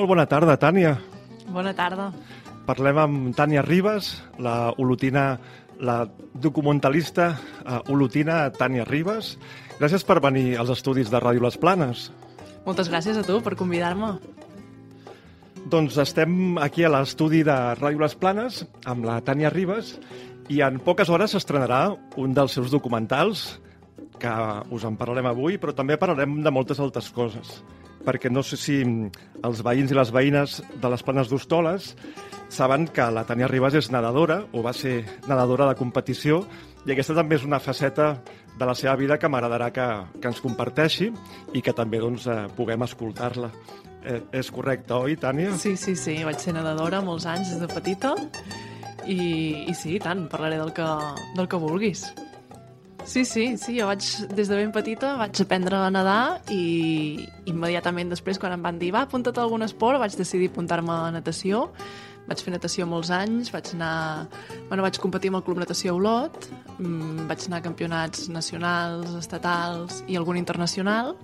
Molt bona tarda, Tània. Bona tarda. Parlem amb Tània Ribas, la olotina, la documentalista uh, olotina Tània Ribas. Gràcies per venir als estudis de Ràdio Les Planes. Moltes gràcies a tu per convidar-me. Doncs estem aquí a l'estudi de Ràdio Les Planes amb la Tània Ribas i en poques hores s'estrenarà un dels seus documentals que us en parlarem avui, però també parlarem de moltes altres coses perquè no sé si els veïns i les veïnes de les Planes d'Hostoles saben que la Tània Ribas és nedadora, o va ser nedadora de competició, i aquesta també és una faceta de la seva vida que m'agradarà que, que ens comparteixi i que també doncs, eh, puguem escoltar-la. Eh, és correcte, oi, Tània? Sí, sí, sí. Vaig ser nedadora molts anys des de petita i, i sí, tant, parlaré del que, del que vulguis. Sí, sí, sí, jo vaig, des de ben petita vaig aprendre a nedar i immediatament després, quan em van dir va, apunta't a algun esport, vaig decidir apuntar-me a natació. Vaig fer natació molts anys, vaig anar... Bueno, vaig competir amb el Club Natació Olot, mmm, vaig anar a campionats nacionals, estatals i algun internacional,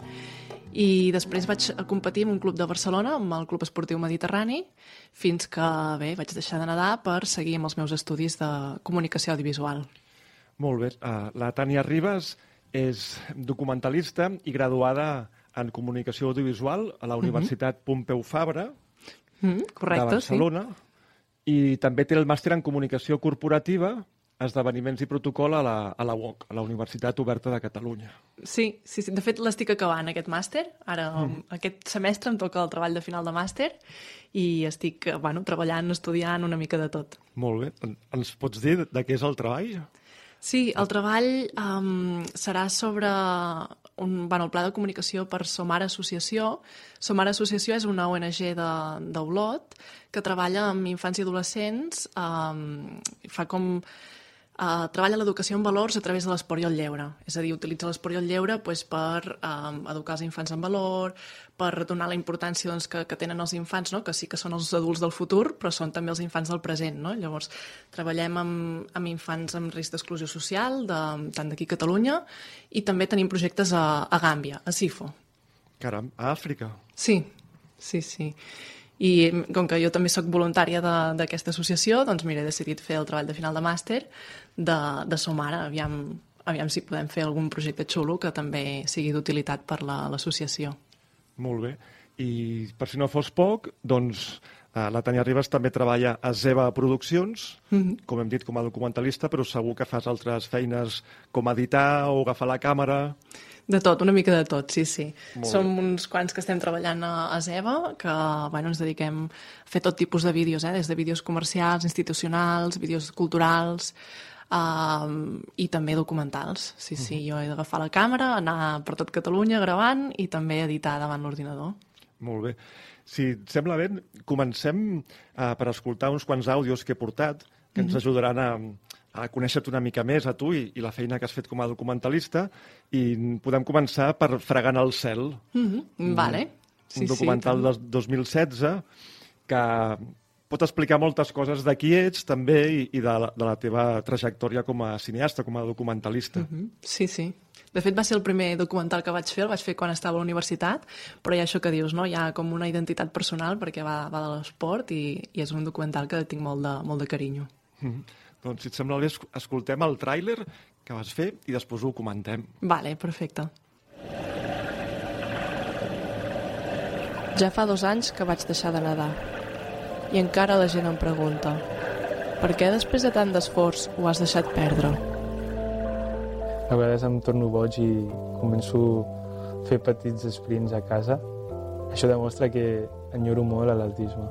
i després vaig competir en un club de Barcelona, amb el Club Esportiu Mediterrani, fins que, bé, vaig deixar de nedar per seguir amb els meus estudis de comunicació audiovisual. Molt bé. Uh, la Tània Ribas és documentalista i graduada en comunicació audiovisual a la Universitat mm -hmm. Pompeu Fabra mm, correcte, de Barcelona sí. i també té el màster en comunicació corporativa esdeveniments i protocol a la, a la UOC, a la Universitat Oberta de Catalunya. Sí, sí, sí. de fet l'estic acabant aquest màster, ara mm. aquest semestre em toca el treball de final de màster i estic bueno, treballant, estudiant una mica de tot. Molt bé. Ens pots dir de què és el treball? Sí, el treball um, serà sobre un, bueno, el pla de comunicació per Somar Associació. Somar Associació és una ONG d'Olot que treballa amb infants i adolescents, um, fa com Uh, treballa l'educació en valors a través de l'esport i el lleure. És a dir, utilitza l'esport i el lleure pues, per um, educar els infants en valor, per donar la importància doncs, que, que tenen els infants, no? que sí que són els adults del futur, però són també els infants del present. No? Llavors, treballem amb, amb infants amb risc d'exclusió social, de, tant d'aquí a Catalunya, i també tenim projectes a, a Gàmbia, a Sifo. Caram, a Àfrica. Sí, sí, sí. I com que jo també sóc voluntària d'aquesta associació, doncs mira, he decidit fer el treball de final de màster de, de Somara. Aviam, aviam si podem fer algun projecte xulo que també sigui d'utilitat per l'associació. La, Molt bé. I per si no fos poc, doncs la Tania Ribas també treballa a Zeba Produccions, mm -hmm. com hem dit, com a documentalista, però segur que fas altres feines com editar o agafar la càmera... De tot, una mica de tot, sí, sí. Molt Som bé. uns quants que estem treballant a, a Zeba, que bueno, ens dediquem a fer tot tipus de vídeos, eh? des de vídeos comercials, institucionals, vídeos culturals, uh, i també documentals. Sí, sí, uh -huh. jo he d'agafar la càmera, anar per tot Catalunya gravant i també editar davant l'ordinador. Molt bé. Si et sembla bé, comencem uh, per escoltar uns quants àudios que he portat, que ens ajudaran a, a conèixer-te una mica més a tu i, i la feina que has fet com a documentalista i podem començar per Fregant el cel. Mm -hmm. Vale. Sí, un documental sí, del 2016 que pot explicar moltes coses de qui ets també i, i de, la, de la teva trajectòria com a cineasta, com a documentalista. Mm -hmm. Sí, sí. De fet, va ser el primer documental que vaig fer, el vaig fer quan estava a la universitat, però hi ha això que dius, no? Hi ha com una identitat personal perquè va, va de l'esport i, i és un documental que tinc molt de, molt de carinyo. Mm -hmm. Doncs, si et sembla bé, escoltem el tràiler que vas fer i després ho comentem. Vale, perfecte. Ja fa dos anys que vaig deixar de nedar i encara la gent em pregunta per què després de tant d'esforç ho has deixat perdre? A vegades em torno boig i començo a fer petits sprints a casa. Això demostra que enyoro molt a l'altisme.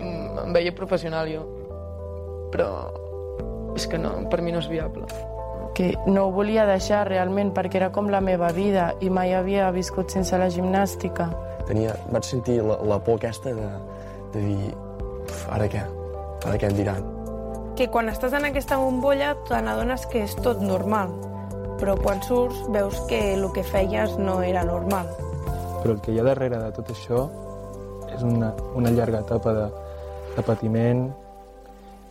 Mm, em veia professional jo, però és que no, per mi no és viable. Que no ho volia deixar realment perquè era com la meva vida i mai havia viscut sense la gimnàstica. Tenia, vaig sentir la, la por aquesta de, de dir ara què? Ara què em diran? Que quan estàs en aquesta bombolla te n'adones que és tot normal, però quan surts veus que el que feies no era normal. Però el que hi ha darrere de tot això és una, una llarga etapa de, de patiment,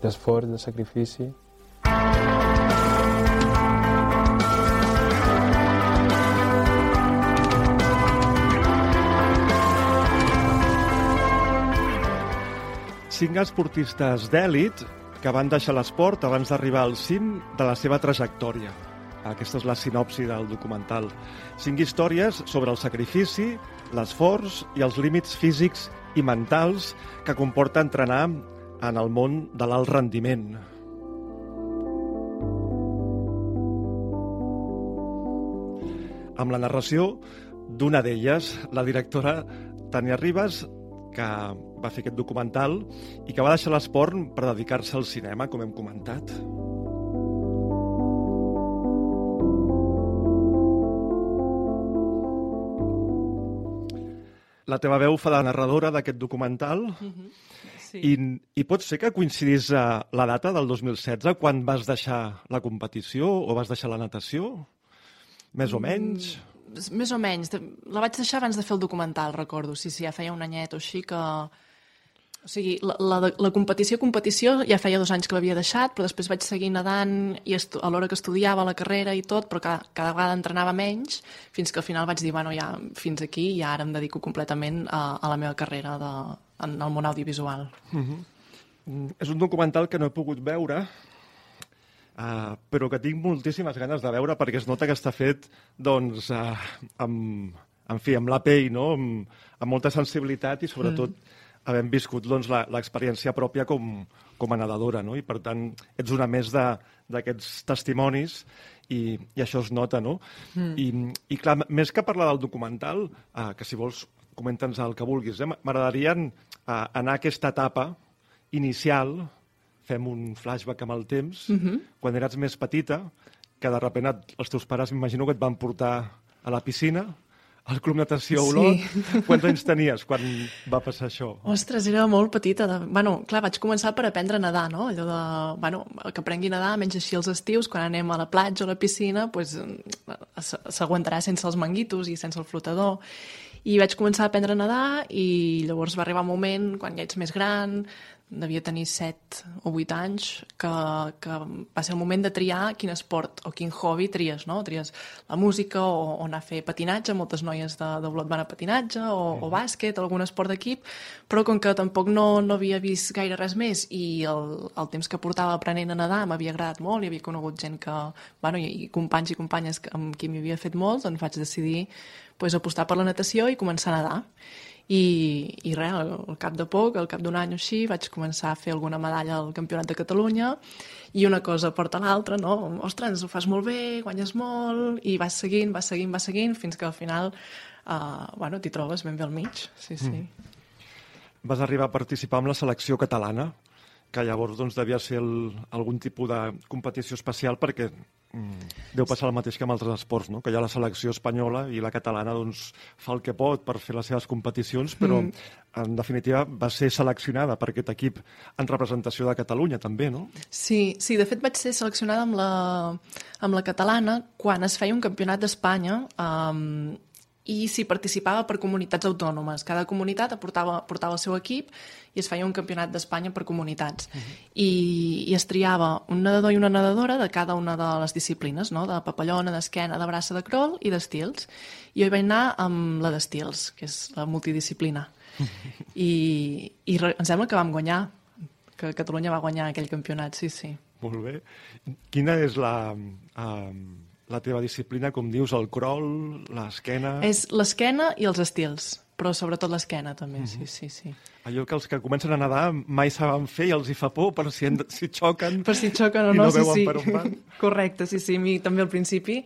d'esforç, de sacrifici, cinc esportistes d'èlit que van deixar l'esport abans d'arribar al cim de la seva trajectòria. Aquesta és la sinopsi del documental. Cinc històries sobre el sacrifici, l'esforç i els límits físics i mentals que comporta entrenar en el món de l'alt rendiment. Amb la narració d'una d'elles, la directora Tania Ribas, que va fer aquest documental i que va deixar l'esport per dedicar-se al cinema, com hem comentat. La teva veu fa de narradora d'aquest documental mm -hmm. sí. i, i pot ser que coincidís a la data del 2016 quan vas deixar la competició o vas deixar la natació? Més o menys? Mm més o menys. La vaig deixar abans de fer el documental, recordo. Sí, sí, ja feia un anyet o així que... O sigui, la, la, la competició, competició, ja feia dos anys que l'havia deixat, però després vaig seguir nedant i a l'hora que estudiava la carrera i tot, però cada, cada vegada entrenava menys, fins que al final vaig dir, bueno, ja fins aquí i ara em dedico completament a, a la meva carrera de, en el món audiovisual. Mm, és un documental que no he pogut veure, Uh, però que tinc moltíssimes ganes de veure perquè es nota que està fet doncs, uh, amb, en fi, amb la pell, no? amb, amb molta sensibilitat i sobretot mm. Havent viscut doncs, l'experiència pròpia com, com a nedadora. No? I per tant, ets una més d'aquests testimonis i, i això es nota, no? Mm. I, I clar, més que parlar del documental, uh, que si vols comenta'ns el que vulguis, eh? m'agradaria uh, anar a aquesta etapa inicial fem un flashback amb el temps, uh -huh. quan eres més petita, que de sobte els teus pares m'imagino que et van portar a la piscina al Club Natació Sí. Olot. Quants anys tenies quan va passar això? Ostres, era molt petita. De... Bueno, clar, vaig començar per aprendre a nedar, no? Allò de, bueno, que aprengui a nedar, menys així els estius, quan anem a la platja o a la piscina, pues, s- s'aguantarà sense els manguitos i sense el flotador. I vaig començar a aprendre a nedar i llavors va arribar un moment, quan ja ets més gran, devia tenir 7 o 8 anys, que, que va ser el moment de triar quin esport o quin hobby tries, no? Tries la música o, o anar a fer patinatge, moltes noies de, de Olot van a patinatge, o, o bàsquet, o algun esport d'equip, però com que tampoc no, no havia vist gaire res més i el, el temps que portava aprenent a nedar m'havia agradat molt i havia conegut gent que, bueno, i, i companys i companyes que, amb qui m'hi havia fet molt, doncs vaig decidir pues, apostar per la natació i començar a nedar. I, i res, al, cap de poc, al cap d'un any o així, vaig començar a fer alguna medalla al Campionat de Catalunya i una cosa porta l'altra, no? Ostres, ho fas molt bé, guanyes molt, i vas seguint, vas seguint, vas seguint, fins que al final, uh, bueno, t'hi trobes ben bé al mig, sí, sí. Mm. Vas arribar a participar amb la selecció catalana, que llavors doncs, devia ser el, algun tipus de competició especial perquè deu passar el mateix que amb altres esports, no? que hi ha la selecció espanyola i la catalana doncs, fa el que pot per fer les seves competicions, però mm. en definitiva va ser seleccionada per aquest equip en representació de Catalunya també, no? Sí, sí, de fet vaig ser seleccionada amb la, amb la catalana quan es feia un campionat d'Espanya um, i s'hi participava per comunitats autònomes. Cada comunitat aportava, portava el seu equip i es feia un campionat d'Espanya per comunitats. Uh -huh. I, I es triava un nedador i una nedadora de cada una de les disciplines, no? de papallona, d'esquena, de braça, de crawl i d'estils. I jo hi vaig anar amb la d'estils, que és la multidisciplina. I, i em sembla que vam guanyar, que Catalunya va guanyar aquell campionat, sí, sí. Molt bé. Quina és la, um, la teva disciplina, com dius, el crawl, l'esquena... És l'esquena i els estils, però sobretot l'esquena també, uh -huh. sí, sí, sí. Allò que els que comencen a nedar mai saben fer i els hi fa por per si, en, si xoquen Per si xoquen o no, no sí, sí. per on van. Correcte, sí, sí, a mi també al principi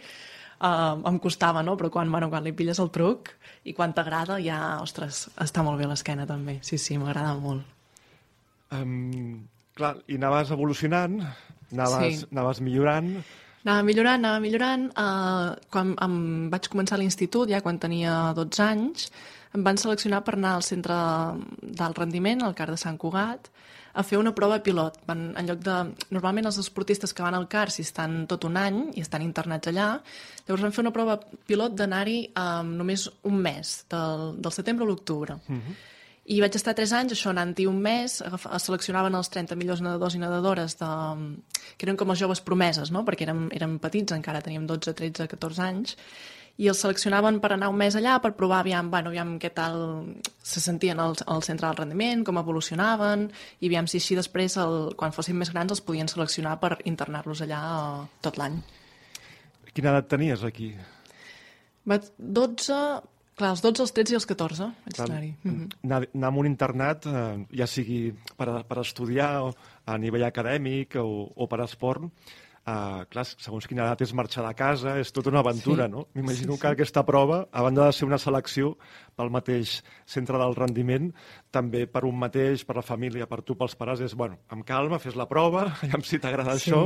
uh, em costava, no? Però quan, bueno, quan li pilles el truc i quan t'agrada ja, ostres, està molt bé l'esquena també, sí, sí, m'agrada molt. Um, clar, i anaves evolucionant, anaves, Sí. anaves millorant... Anava millorant, anava millorant. Uh, quan em vaig començar a l'institut, ja quan tenia 12 anys, em van seleccionar per anar al centre d'alt rendiment, al CAR de Sant Cugat, a fer una prova pilot. Van, en lloc de... Normalment els esportistes que van al CAR si estan tot un any i estan internats allà, llavors van fer una prova pilot d'anar-hi um, només un mes, del, del setembre a l'octubre. Uh -huh. I vaig estar 3 anys, això, anant-hi un mes, seleccionaven els 30 millors nedadors i nedadores de, que eren com les joves promeses, no? perquè érem, érem petits, encara teníem 12, 13, 14 anys, i els seleccionaven per anar un mes allà per provar aviam, bueno, aviam què tal se sentien al, al centre del rendiment, com evolucionaven, i aviam si així després, el, quan fossin més grans, els podien seleccionar per internar-los allà eh, tot l'any. Quina edat tenies aquí? Vaig 12, clar, els 12, els 13 i els 14 vaig Clar, anar-hi. Mhm. anar, anar a un internat, eh, ja sigui per, per estudiar o a nivell acadèmic o, o per esport, eh, clar, segons quina edat és marxar de casa, és tota una aventura, Sí. no? M'imagino Sí, sí. que aquesta prova, a banda de ser una selecció pel mateix centre del rendiment, també per un mateix, per la família, per tu, pels pares, és, bueno, amb calma, fes la prova, aviam si t'agrada Sí. això,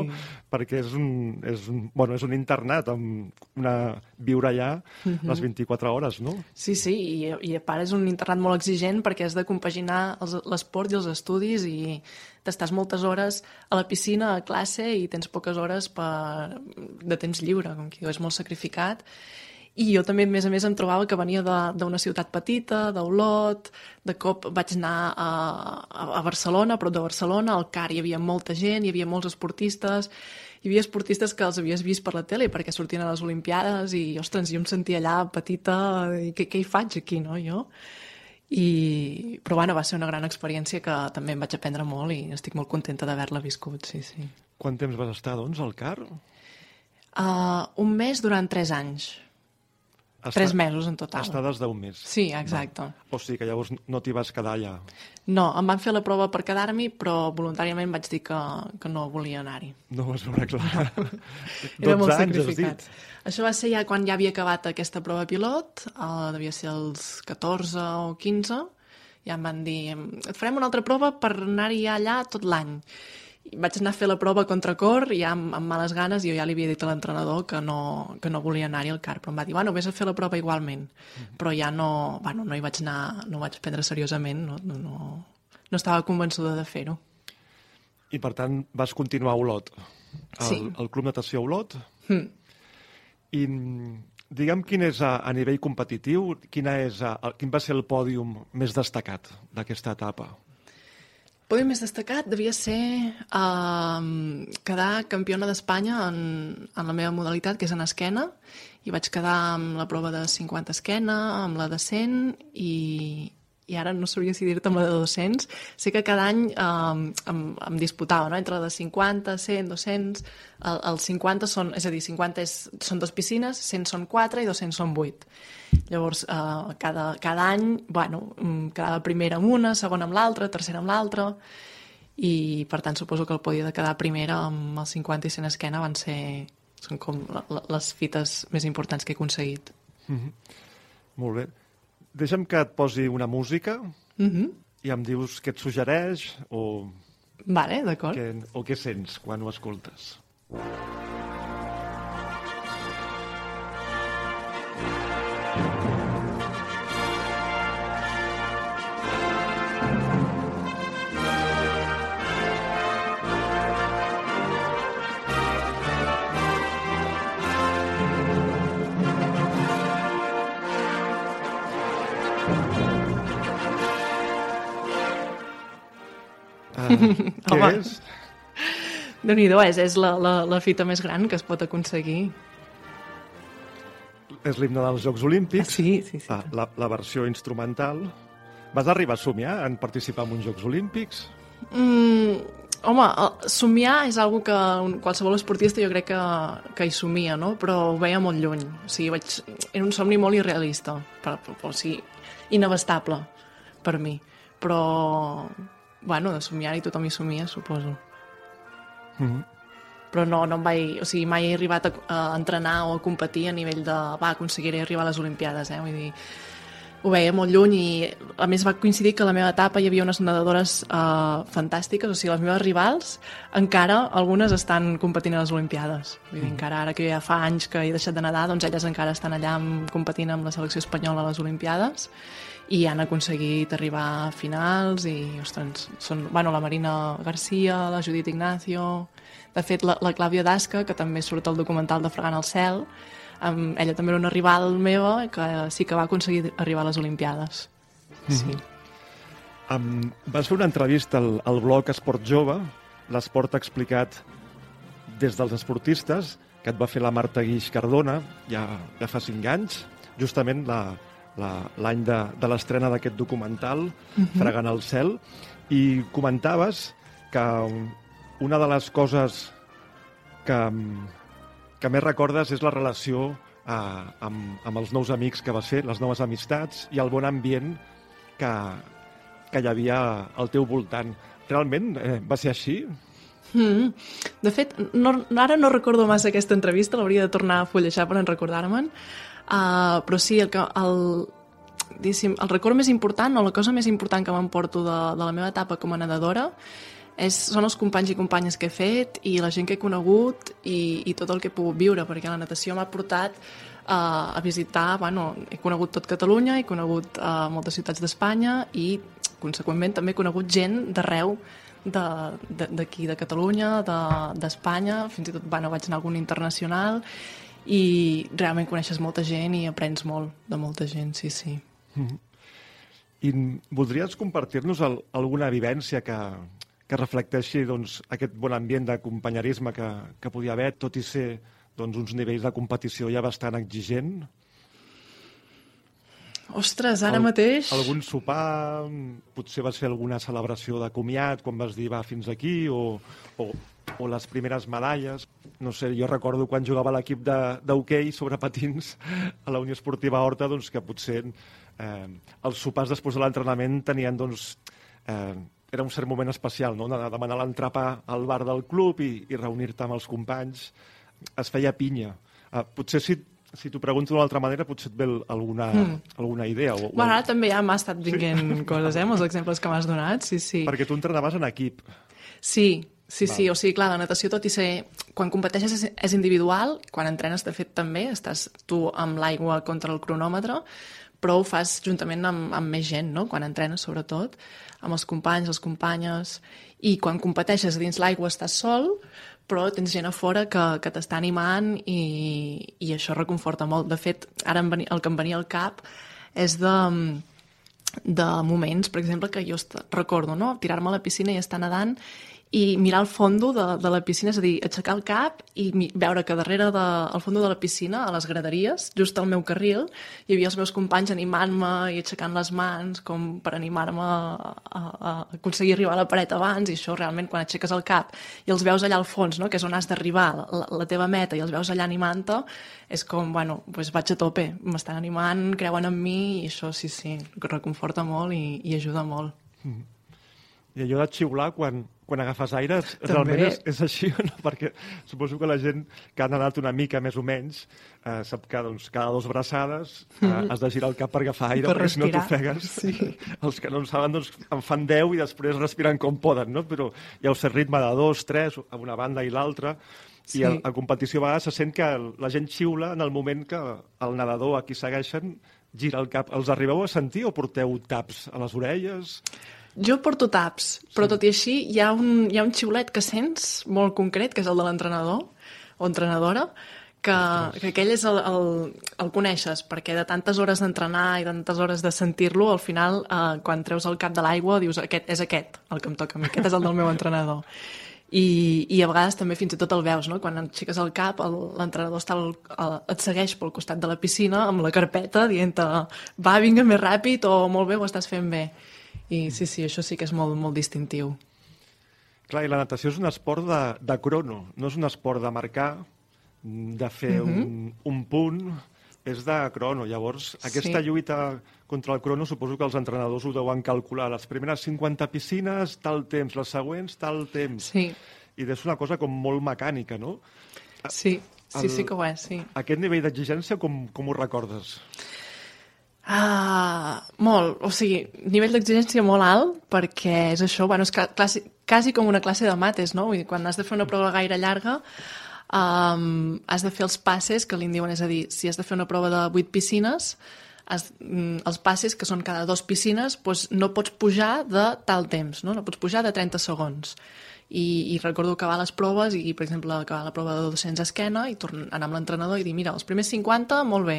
perquè és un, és, un, bueno, és un internat, amb una, viure allà Mhm. les 24 hores, no? Sí, sí, i, i a part és un internat molt exigent perquè has de compaginar l'esport i els estudis i t'estàs moltes hores a la piscina, a classe i tens poques hores per, de temps lliure, com que és molt sacrificat. I jo també, a més a més, em trobava que venia d'una ciutat petita, d'Olot, de cop vaig anar a, a, Barcelona, prop de Barcelona, al CAR hi havia molta gent, hi havia molts esportistes, hi havia esportistes que els havies vist per la tele perquè sortien a les Olimpiades i, ostres, jo em sentia allà petita i què, què hi faig aquí, no, jo? I, però bueno, va ser una gran experiència que també em vaig aprendre molt i estic molt contenta d'haver-la viscut, sí, sí. Quant temps vas estar, doncs, al CAR? Uh, un mes durant tres anys. Està- Tres mesos en total. Estades d'un mes. Sí, exacte. O sigui que llavors no t'hi vas quedar allà. No, em van fer la prova per quedar-m'hi, però voluntàriament vaig dir que, que no volia anar-hi. No ho vas veure clar. Era 12 molt anys, sacrificat. Això va ser ja quan ja havia acabat aquesta prova pilot, uh, devia ser els 14 o 15, ja em van dir, et farem una altra prova per anar-hi allà tot l'any. I vaig anar a fer la prova a contracor i ja amb, amb males ganes jo ja li havia dit a l'entrenador que, no, que no volia anar-hi al car, però em va dir, bueno, vés a fer la prova igualment. Però ja no, bueno, no hi vaig anar, no vaig prendre seriosament, no, no, no, no estava convençuda de fer-ho. I, per tant, vas continuar a Olot, al, Sí. al Club Natació Olot. Mm. I mm, digue'm quin és a, a nivell competitiu, quina és a, a, quin va ser el pòdium més destacat d'aquesta etapa? Podi més destacat devia ser uh, quedar campiona d'Espanya en, en la meva modalitat, que és en esquena, i vaig quedar amb la prova de 50 esquena, amb la de 100, i, i ara no sabria si dir-te amb la de 200. Sé que cada any um, em, em disputava, no?, entre de 50, 100, 200... El, els 50 són, és a dir, 50 és, són dues piscines, 100 són 4 i 200 són 8. Llavors, uh, cada, cada any, bueno, mm, quedava primera amb una, segona amb l'altra, tercera amb l'altra, i per tant suposo que el podi de quedar primera amb els 50 i 100 esquena van ser són com la, la, les fites més importants que he aconseguit. Molt bé. Deixa'm que et posi una música Mm -hmm. i em dius què et suggereix o Vale, d'acord. o què sents quan ho escoltes. què Home. és? déu nhi és, és la, la, la fita més gran que es pot aconseguir. És l'himne dels Jocs Olímpics. Sí, sí, sí. Ah, la, la versió instrumental. Vas arribar a somiar en participar en uns Jocs Olímpics? Mm, home, el- somiar és algo que qualsevol esportista jo crec que, que hi somia, no? Però ho veia molt lluny. O sigui, vaig... Era un somni molt irrealista, per, per, o sigui, inabastable per mi. Però, bueno, de somiar-hi tothom hi somia, suposo. Mm -hmm. Però no, no em vaig... O sigui, mai he arribat a, a entrenar o a competir a nivell de... Va, aconseguiré arribar a les Olimpiades, eh? Vull dir, ho veia molt lluny i a més va coincidir que a la meva etapa hi havia unes nedadores uh, fantàstiques, o sigui, les meves rivals encara, algunes estan competint a les Olimpiades. Vull dir, encara ara que ja fa anys que he deixat de nedar, doncs elles encara estan allà competint amb la selecció espanyola a les Olimpiades i han aconseguit arribar a finals i, ostres, són, bueno, la Marina Garcia, la Judit Ignacio... De fet, la, la Clàudia Dasca, que també surt al documental de Fregant al cel, um, ella també era una rival meva que sí que va aconseguir arribar a les Olimpiades. Sí. Um, vas fer una entrevista al, al blog Esport Jove, l'esport explicat des dels esportistes, que et va fer la Marta Guix Cardona, ja, ja fa cinc anys, justament la- la- l'any de, de l'estrena d'aquest documental, Fregant el cel, i comentaves que una de les coses que, que més recordes és la relació eh, amb, amb els nous amics que vas fer, les noves amistats i el bon ambient que, que hi havia al teu voltant. Realment eh, va ser així? Mm. De fet, no, ara no recordo massa aquesta entrevista, l'hauria de tornar a fullejar per en recordar-me'n, uh, però sí, el, que, el, el record més important o la cosa més important que m'emporto de, de la meva etapa com a nedadora és, són els companys i companyes que he fet i la gent que he conegut i, i tot el que he pogut viure, perquè la natació m'ha portat uh, a visitar, bueno, he conegut tot Catalunya, he conegut uh, moltes ciutats d'Espanya i, conseqüentment, també he conegut gent d'arreu de- de- d'aquí, de, de Catalunya, de- d'Espanya, de, fins i tot bueno, vaig anar a algun internacional i realment coneixes molta gent i aprens molt de molta gent, sí, sí. I voldries compartir-nos alguna vivència que, que reflecteixi doncs, aquest bon ambient de companyerisme que, que podia haver, tot i ser doncs, uns nivells de competició ja bastant exigent? Ostres, ara Al- mateix... Algun sopar, potser va ser alguna celebració de comiat, quan vas dir va fins aquí, o, o, o les primeres medalles. No sé, jo recordo quan jugava l'equip de- d'hoquei sobre patins a la Unió Esportiva Horta, doncs que potser eh, els sopars després de l'entrenament tenien, doncs, eh, era un cert moment especial, no?, de demanar l'entrapa al bar del club i, i reunir-te amb els companys. Es feia pinya. Eh, potser si, si t'ho pregunto d'una altra manera, potser et ve alguna, Mm. alguna idea. O, o Bueno, ara també ja m'ha estat vinguent coses, eh, amb els exemples que m'has donat, sí, sí. perquè tu entrenaves en equip. Sí, Sí, sí, o sigui, clar, la natació, tot i ser... Quan competeixes és, és individual, quan entrenes, de fet, també, estàs tu amb l'aigua contra el cronòmetre, però ho fas juntament amb, amb més gent, no? Quan entrenes, sobretot, amb els companys, les companyes... I quan competeixes dins l'aigua estàs sol, però tens gent a fora que, que t'està animant i, i això reconforta molt. De fet, ara em venia, el que em venia al cap és de, de moments, per exemple, que jo recordo, no? tirar-me a la piscina i estar nedant i mirar el fondo de, de la piscina, és a dir, aixecar el cap i veure que darrere de, al fondo de la piscina, a les graderies, just al meu carril, hi havia els meus companys animant-me i aixecant les mans com per animar-me a, a, a aconseguir arribar a la paret abans i això realment quan aixeques el cap i els veus allà al fons, no? que és on has d'arribar, la, la teva meta, i els veus allà animant-te, és com, bueno, pues vaig a tope, m'estan animant, creuen en mi i això sí, sí, reconforta molt i, i ajuda molt. Mm. I allò de xiular quan, quan agafes aire, També. realment és, és així o no? Perquè suposo que la gent que ha nedat una mica més o menys eh, sap que doncs, cada dos braçades eh, has de girar el cap per agafar aire per perquè respirar. si no t'ofegues. Sí. Els que no en saben doncs, en fan 10 i després respiren com poden, no? però hi ha un ritme de dos, tres, a una banda i l'altra, sí. i a, a competició a vegades se sent que la gent xiula en el moment que el nedador a qui segueixen gira el cap. Els arribeu a sentir o porteu taps a les orelles? Jo porto taps, però sí. tot i així hi ha, un, hi ha un xiulet que sents molt concret, que és el de l'entrenador o entrenadora, que, que aquell és el, el, el coneixes, perquè de tantes hores d'entrenar i de tantes hores de sentir-lo, al final, eh, quan treus el cap de l'aigua, dius, aquest és aquest, el que em toca a mi, aquest és el del meu entrenador. I, i a vegades també fins i tot el veus, no? Quan aixeques el cap, l'entrenador està el, el, et segueix pel costat de la piscina amb la carpeta dient va, vinga, més ràpid, o molt bé, ho estàs fent bé. I sí, sí, això sí que és molt, molt distintiu. Clar, i la natació és un esport de, de crono, no és un esport de marcar, de fer mm -hmm. un, un punt, és de crono. Llavors, aquesta sí. lluita contra el crono suposo que els entrenadors ho deuen calcular. Les primeres 50 piscines, tal temps, les següents, tal temps. Sí. I és una cosa com molt mecànica, no? Sí, sí, el, sí que ho és, sí. Aquest nivell d'exigència com, com ho recordes? Ah, molt, o sigui, nivell d'exigència molt alt, perquè és això, bueno, és classe, quasi com una classe de mates, no? Vull dir, quan has de fer una prova gaire llarga, um, has de fer els passes, que li diuen, és a dir, si has de fer una prova de 8 piscines, has, mm, els passes, que són cada dos piscines, doncs no pots pujar de tal temps, no? no pots pujar de 30 segons i, i recordo acabar les proves i, per exemple, acabar la prova de 200 a esquena i tornar, anar amb l'entrenador i dir, mira, els primers 50, molt bé,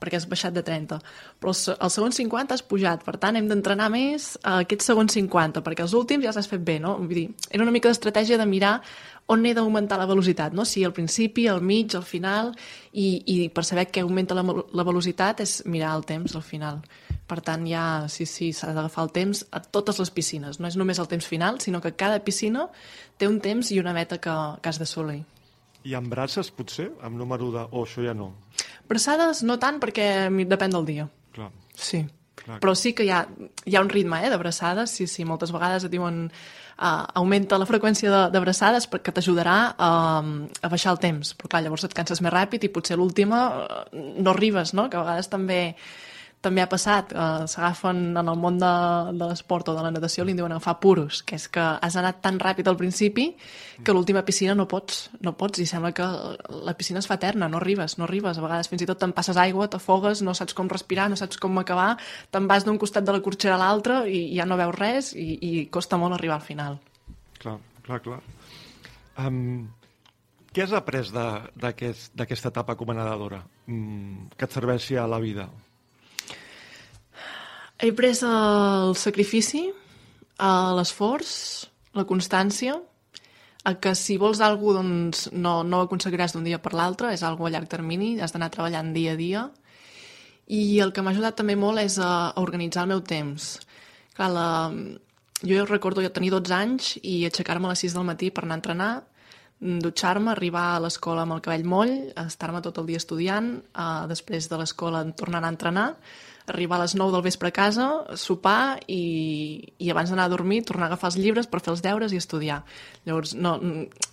perquè has baixat de 30, però els, els segons 50 has pujat, per tant, hem d'entrenar més a aquests segons 50, perquè els últims ja s'has fet bé, no? Vull dir, era una mica d'estratègia de mirar on he d'augmentar la velocitat, no? Si al principi, al mig, al final, i, i per saber què augmenta la, la velocitat és mirar el temps al final. Per tant, ja, sí, sí, s'ha d'agafar el temps a totes les piscines. No és només el temps final, sinó que cada piscina té un temps i una meta que, que has d'assolir. I amb braces, potser? Amb número de... O oh, això ja no? Braçades no tant, perquè depèn del dia. Clar. Sí. Clar. Però sí que hi ha, hi ha un ritme eh, d'abraçades, sí, sí, moltes vegades et diuen uh, augmenta la freqüència d'abraçades perquè t'ajudarà a, a baixar el temps, però clar, llavors et canses més ràpid i potser l'última uh, no arribes, no? que a vegades també també ha passat, eh, s'agafen en el món de, de l'esport o de la natació, li diuen agafar puros, que és que has anat tan ràpid al principi que l'última piscina no pots, no pots, i sembla que la piscina es fa eterna, no arribes, no arribes, a vegades fins i tot te'n passes aigua, t'afogues, no saps com respirar, no saps com acabar, te'n vas d'un costat de la corxera a l'altre i ja no veus res i, i costa molt arribar al final. Clar, clar, clar. Um, què has après d'aquesta aquest, etapa com a nedadora mm, que et serveixi a la vida? He pres el sacrifici, l'esforç, la constància, a que si vols alguna cosa doncs no, no ho aconseguiràs d'un dia per l'altre, és algo a llarg termini, has d'anar treballant dia a dia. I el que m'ha ajudat també molt és a, a organitzar el meu temps. Clar, la, jo recordo jo tenir 12 anys i aixecar-me a les 6 del matí per anar a entrenar, dutxar-me, arribar a l'escola amb el cabell moll, estar-me tot el dia estudiant, eh, després de l'escola tornar a entrenar, arribar a les 9 del vespre a casa, sopar i, i abans d'anar a dormir tornar a agafar els llibres per fer els deures i estudiar. Llavors, no,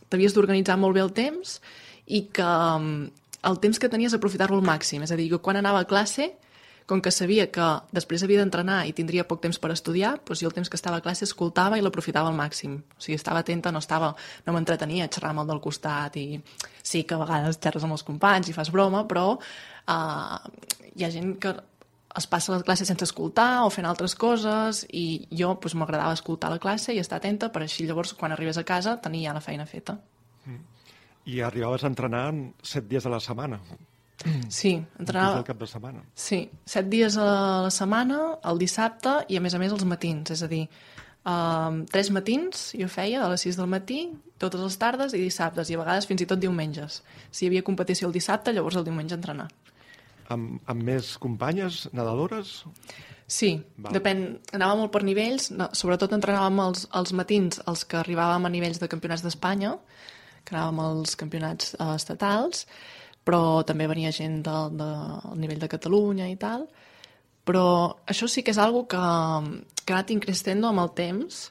t'havies d'organitzar molt bé el temps i que mm, el temps que tenies aprofitar-lo al màxim. És a dir, que quan anava a classe, com que sabia que després havia d'entrenar i tindria poc temps per estudiar, doncs jo el temps que estava a classe escoltava i l'aprofitava al màxim. O sigui, estava atenta, no estava, no m'entretenia a xerrar amb el del costat i sí que a vegades xerres amb els companys i fas broma, però uh, hi ha gent que es passa la classe sense escoltar o fent altres coses i jo doncs, m'agradava escoltar la classe i estar atenta per així llavors quan arribes a casa tenir ja la feina feta. I arribaves a entrenar set dies a la setmana. Sí, entrenava... el cap de setmana. Sí, set dies a la setmana, el dissabte i a més a més els matins, és a dir, um, tres matins jo feia a les 6 del matí, totes les tardes i dissabtes, i a vegades fins i tot diumenges. Si hi havia competició el dissabte, llavors el diumenge entrenar. Amb, amb més companyes, nedadores? Sí, Val. depèn, anava molt per nivells, no, sobretot entrenàvem els, els matins els que arribàvem a nivells de campionats d'Espanya, que anàvem als campionats eh, estatals, però també venia gent del de, del nivell de Catalunya i tal. Però això sí que és algo que, que ha anat increscendo amb el temps,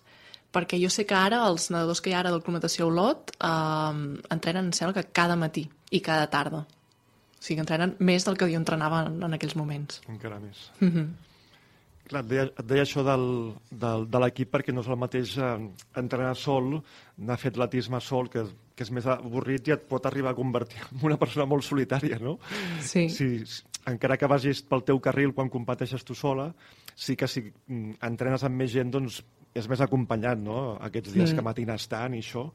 perquè jo sé que ara els nedadors que hi ha ara del Club Natació Olot eh, entrenen, em sembla que cada matí i cada tarda. O sigui, entrenen més del que jo entrenava en, en aquells moments. Encara més. Mm -hmm. Clar, et deia, et deia això del, del, de l'equip perquè no és el mateix eh, entrenar sol, anar a fer atletisme sol, que, que és més avorrit i et pot arribar a convertir en una persona molt solitària, no? Sí. Si, si, encara que vagis pel teu carril quan competeixes tu sola, sí que si mm, entrenes amb més gent, doncs és més acompanyat, no? Aquests dies Mm. mm. que matines tant i això.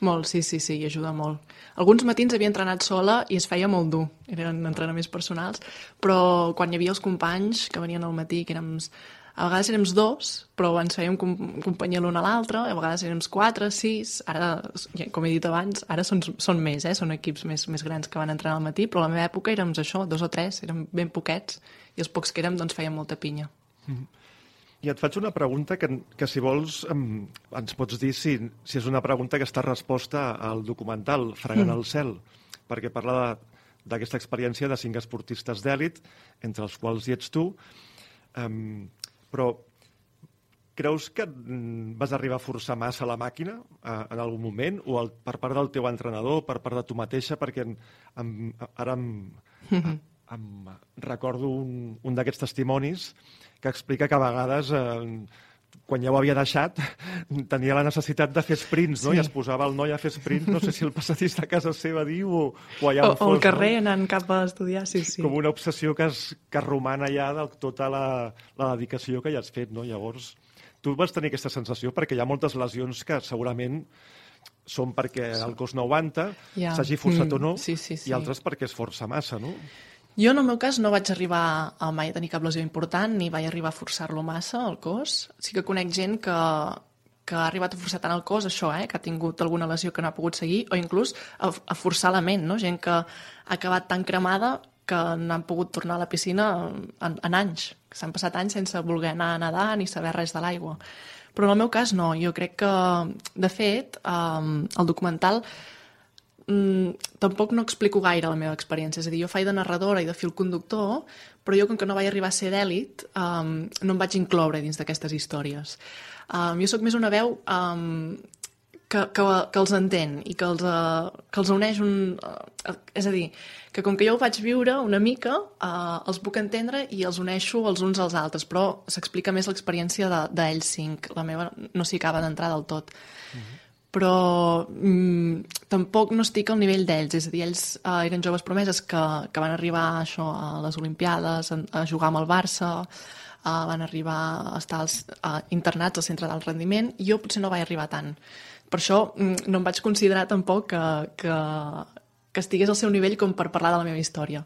Molt, sí, sí, sí, i ajuda molt. Alguns matins havia entrenat sola i es feia molt dur, eren entrenaments personals, però quan hi havia els companys que venien al matí, que érem... A vegades érem dos, però ens fèiem com, companyia l'un a l'altre, a vegades érem quatre, sis, ara, com he dit abans, ara són, són més, eh? són equips més, més grans que van entrenar al matí, però a la meva època érem això, dos o tres, érem ben poquets, i els pocs que érem doncs feien molta pinya. I et faig una pregunta que, que si vols, em, ens pots dir si, si és una pregunta que està resposta al documental Fregant mm. el cel, perquè parla d'aquesta experiència de cinc esportistes d'èlit, entre els quals hi ets tu, um, però creus que mm, vas arribar a forçar massa la màquina eh, en algun moment, o el, per part del teu entrenador, per part de tu mateixa, perquè em, em, ara em, em recordo un, un d'aquests testimonis que explica que a vegades, eh, quan ja ho havia deixat, tenia la necessitat de fer sprints, no? Sí. I es posava el noi a fer sprints, no sé si el passadís de casa seva diu o, o allà O, on o fos. al carrer no? anant cap a estudiar, sí, sí. Com una obsessió que, es, que roman allà de tota la, la dedicació que hi has fet, no? Llavors, tu vas tenir aquesta sensació perquè hi ha moltes lesions que segurament són perquè el cos no aguanta, Ja. s'hagi forçat Mm, o no, sí, sí, sí. i altres perquè es força massa, no? Jo, en el meu cas, no vaig arribar a mai tenir cap lesió important, ni vaig arribar a forçar-lo massa, el cos. Sí que conec gent que, que ha arribat a forçar tant el cos, això, eh, que ha tingut alguna lesió que no ha pogut seguir, o inclús a, a forçar la ment, no? gent que ha acabat tan cremada que no han pogut tornar a la piscina en, en anys, que s'han passat anys sense voler anar a nedar ni saber res de l'aigua. Però en el meu cas no, jo crec que, de fet, eh, el documental mm, tampoc no explico gaire la meva experiència. És a dir, jo faig de narradora i de fil conductor, però jo, com que no vaig arribar a ser d'èlit, um, no em vaig incloure dins d'aquestes històries. Um, jo sóc més una veu um, que, que, que els entén i que els, uh, que els uneix un... Uh, és a dir, que com que jo ho vaig viure una mica, uh, els puc entendre i els uneixo els uns als altres, però s'explica més l'experiència de- d'ells cinc. La meva no s'hi acaba d'entrar del tot però mm, tampoc no estic al nivell d'ells, és a dir, ells eh, eren joves promeses que, que van arribar a això a les Olimpiades, a, a jugar amb el Barça, eh, van arribar a estar als, a, internats al centre d'alt rendiment, i jo potser no vaig arribar tant. Per això mm, no em vaig considerar tampoc que, que, que estigués al seu nivell com per parlar de la meva història.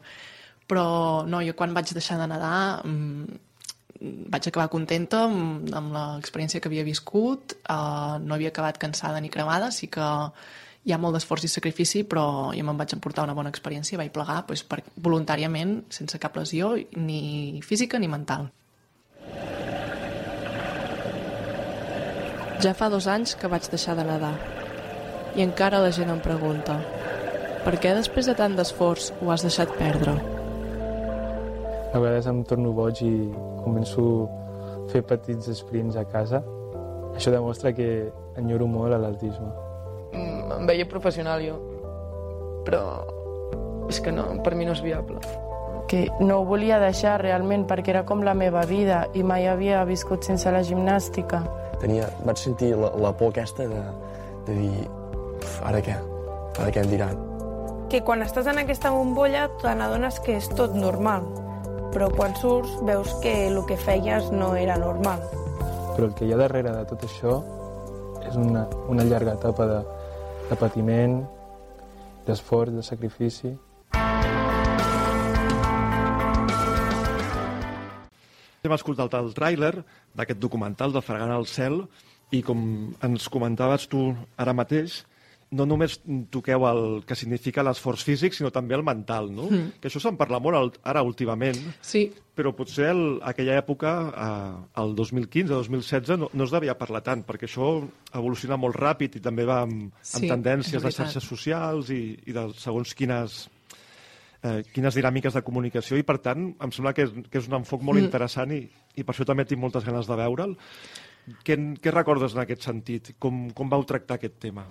Però no, jo quan vaig deixar de nedar mm, vaig acabar contenta amb, amb l'experiència que havia viscut, uh, no havia acabat cansada ni cremada, sí que hi ha molt d'esforç i sacrifici, però jo me'n vaig emportar una bona experiència, vaig plegar doncs, per, voluntàriament, sense cap lesió, ni física ni mental. Ja fa dos anys que vaig deixar de nedar i encara la gent em pregunta per què després de tant d'esforç ho has deixat perdre? A vegades em torno boig i començo a fer petits sprints a casa. Això demostra que enyoro molt l'atletisme. Mm, em veia professional jo, però és que no, per mi no és viable. que no ho volia deixar realment perquè era com la meva vida i mai havia viscut sense la gimnàstica. Tenia, vaig sentir la, la por aquesta de, de dir, "Uf, ara què? Ara què em diran? Que quan estàs en aquesta bombolla te n'adones que és tot normal, però quan surts veus que el que feies no era normal. Però el que hi ha darrere de tot això és una, una llarga etapa de, de patiment, d'esforç, de sacrifici. Hem escoltat el tràiler d'aquest documental de Fregant al cel i com ens comentaves tu ara mateix, no només toqueu el que significa l'esforç físic, sinó també el mental, no? Mm. Que això se'n parla molt ara últimament, Sí, però potser el, aquella època, eh, el 2015-2016, no, no es devia parlar tant, perquè això evoluciona molt ràpid i també va amb, Sí, amb tendències de xarxes socials i, i de segons quines eh, quines dinàmiques de comunicació i, per tant, em sembla que és, que és un enfoc molt mm. interessant i, i per això també tinc moltes ganes de veure'l. Què, què recordes en aquest sentit? Com, com vau tractar aquest tema?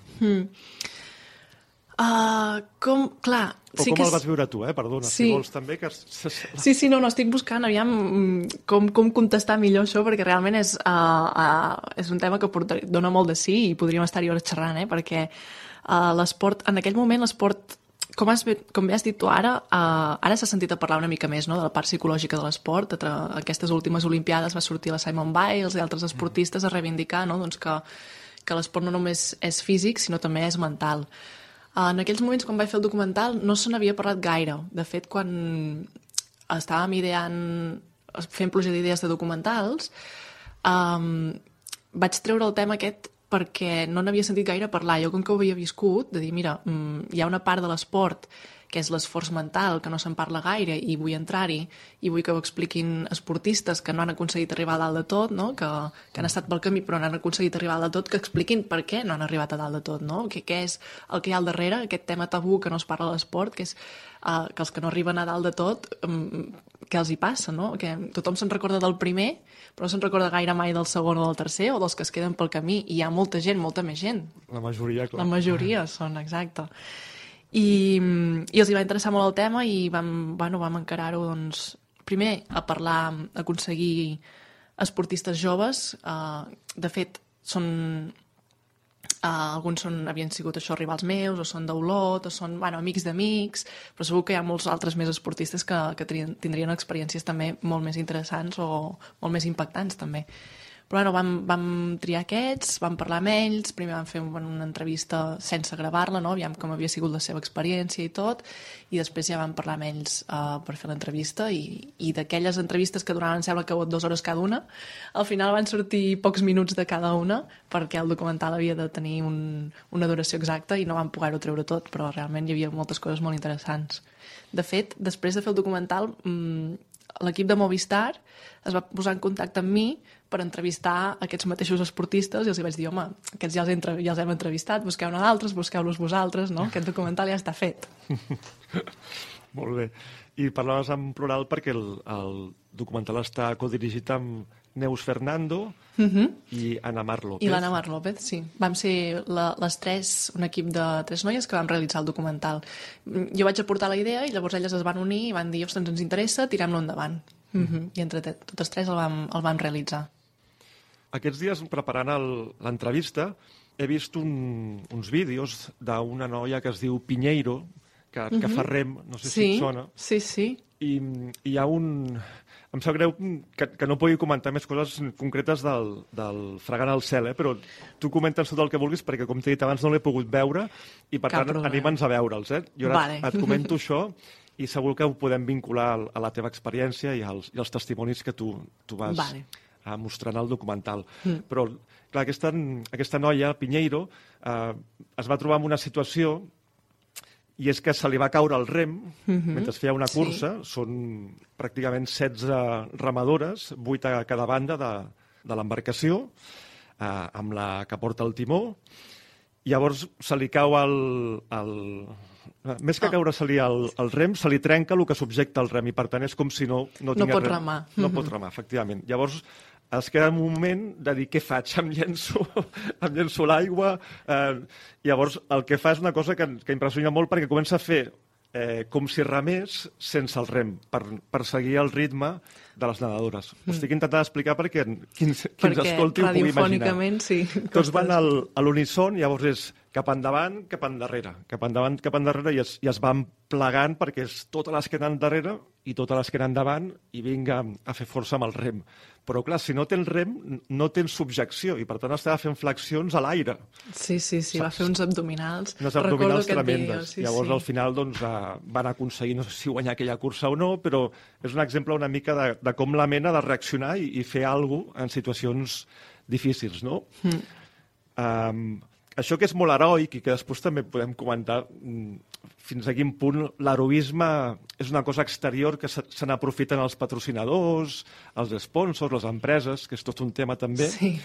Uh, com, clar... O sí com que el vas viure tu, eh? Perdona, Sí. si vols també que... Sí, sí, no, no, estic buscant, aviam, mm, com, com contestar millor això, perquè realment és, uh, uh, és un tema que porta, dona molt de sí i podríem estar-hi hores xerrant, eh? perquè uh, l'esport, en aquell moment l'esport, com, has, com has dit tu ara, uh, ara s'ha sentit a parlar una mica més no? de la part psicològica de l'esport, aquestes últimes Olimpiades va sortir la Simon Biles i altres esportistes a reivindicar no? doncs que, que l'esport no només és físic, sinó també és mental. Uh, en aquells moments, quan vaig fer el documental, no se n'havia parlat gaire. De fet, quan estàvem ideant, fent pluja d'idees de documentals, um, vaig treure el tema aquest perquè no n'havia sentit gaire parlar. Jo, com que ho havia viscut, de dir, mira, mm, hi ha una part de l'esport que és l'esforç mental, que no se'n parla gaire, i vull entrar-hi, i vull que ho expliquin esportistes que no han aconseguit arribar a dalt de tot, no? que, que han estat pel camí però no han aconseguit arribar a dalt de tot, que expliquin per què no han arribat a dalt de tot, no? què, què és el que hi ha al darrere, aquest tema tabú que no es parla a l'esport, que és uh, que els que no arriben a dalt de tot, um, què els hi passa, no? Que tothom se'n recorda del primer, però no se'n recorda gaire mai del segon o del tercer, o dels que es queden pel camí, i hi ha molta gent, molta més gent, La majoria, clar. la majoria són, exacte. I, I els hi va interessar molt el tema i vam, bueno, vam encarar-ho, doncs, primer a parlar, a aconseguir esportistes joves. Uh, de fet, són Uh, alguns són, havien sigut això rivals meus, o són d'Olot, o són bueno, amics d'amics, però segur que hi ha molts altres més esportistes que, que tindrien experiències també molt més interessants o molt més impactants també. Però bueno, vam, vam triar aquests, vam parlar amb ells, primer vam fer un, una entrevista sense gravar-la, no? aviam com havia sigut la seva experiència i tot, i després ja vam parlar amb ells uh, per fer l'entrevista, i, i d'aquelles entrevistes que duraven, em sembla que dues hores cada una, al final van sortir pocs minuts de cada una, perquè el documental havia de tenir un, una duració exacta i no vam poder-ho treure tot, però realment hi havia moltes coses molt interessants. De fet, després de fer el documental, mmm, l'equip de Movistar es va posar en contacte amb mi per entrevistar aquests mateixos esportistes i els hi vaig dir, home, aquests ja els, entre, ja els hem entrevistat, busqueu-ne d'altres, busqueu-los vosaltres, no? Aquest documental ja està fet. Molt bé. I parlaves en plural perquè el, el documental està codirigit amb Neus Fernando Uh -huh. i Ana Mar López. I l'Anna Mar López, sí. Vam ser la, les tres, un equip de tres noies que vam realitzar el documental. Mm, Jo vaig aportar la idea i llavors elles es van unir i van dir, ostres, ens interessa, tirem-lo endavant. Uh -huh. I entre te- totes tres el vam, el vam realitzar. Aquests dies, preparant l'entrevista, he vist un, uns vídeos d'una noia que es diu Pinheiro, que, que fa rem, no sé si sí, et sona, sí, sí. i i hi ha un... Em sap greu que, que no pugui comentar més coses concretes del, del Fregant al cel, eh? però tu comentes tot el que vulguis perquè, com t'he dit abans, no l'he pogut veure i, per Cap tant, anima'ns a veure'ls. Eh? Jo ara Vale. et comento això i segur que ho podem vincular a la teva experiència i als, i als testimonis que tu, tu vas Vale. A mostrar en el documental. Mm. Però, clar, aquesta, aquesta noia, Pinheiro, eh, es va trobar en una situació i és que se li va caure el rem mm -hmm. mentre feia una Sí. cursa. Són pràcticament 16 ramadores, 8 a cada banda de, de l'embarcació, eh, amb la que porta el timó. Llavors se li cau el... el eh, més que Ah. caure-se-li el, el rem, se li trenca el que subjecta el rem i, per tant, és com si no, no, No tingués pot rem. remar. No Mhm. pot remar, efectivament. Llavors, es queda un moment de dir què faig, em llenço, em llenço l'aigua... Eh, llavors, el que fa és una cosa que, que impressiona molt perquè comença a fer eh, com si remés sense el rem, per, per seguir el ritme de les nedadores. Mm. Ho estic intentant explicar perquè qui, qui ens Perquè escolti ho pugui imaginar. sí. Tots van al, a l'unisson, llavors és cap endavant, cap endarrere, cap endavant, cap endarrere, i es, i es van plegant perquè és totes les que darrere i totes les que eren davant, i vinga a fer força amb el rem. Però, clar, si no tens rem, no tens subjecció, i per tant estava fent flexions a l'aire. Sí, sí, sí, va fer uns abdominals. Unes Recordo abdominals tremendes. sí, Llavors, sí. al final, doncs, uh, van aconseguir, no sé si guanyar aquella cursa o no, però és un exemple una mica de, de com la mena de reaccionar i, i fer alguna cosa en situacions difícils, no? Mm. Um, això que és molt heroic i que després també podem comentar mm, fins a quin punt l'heroisme és una cosa exterior que se, se n'aprofiten els patrocinadors, els sponsors, les empreses, que és tot un tema també. Sí.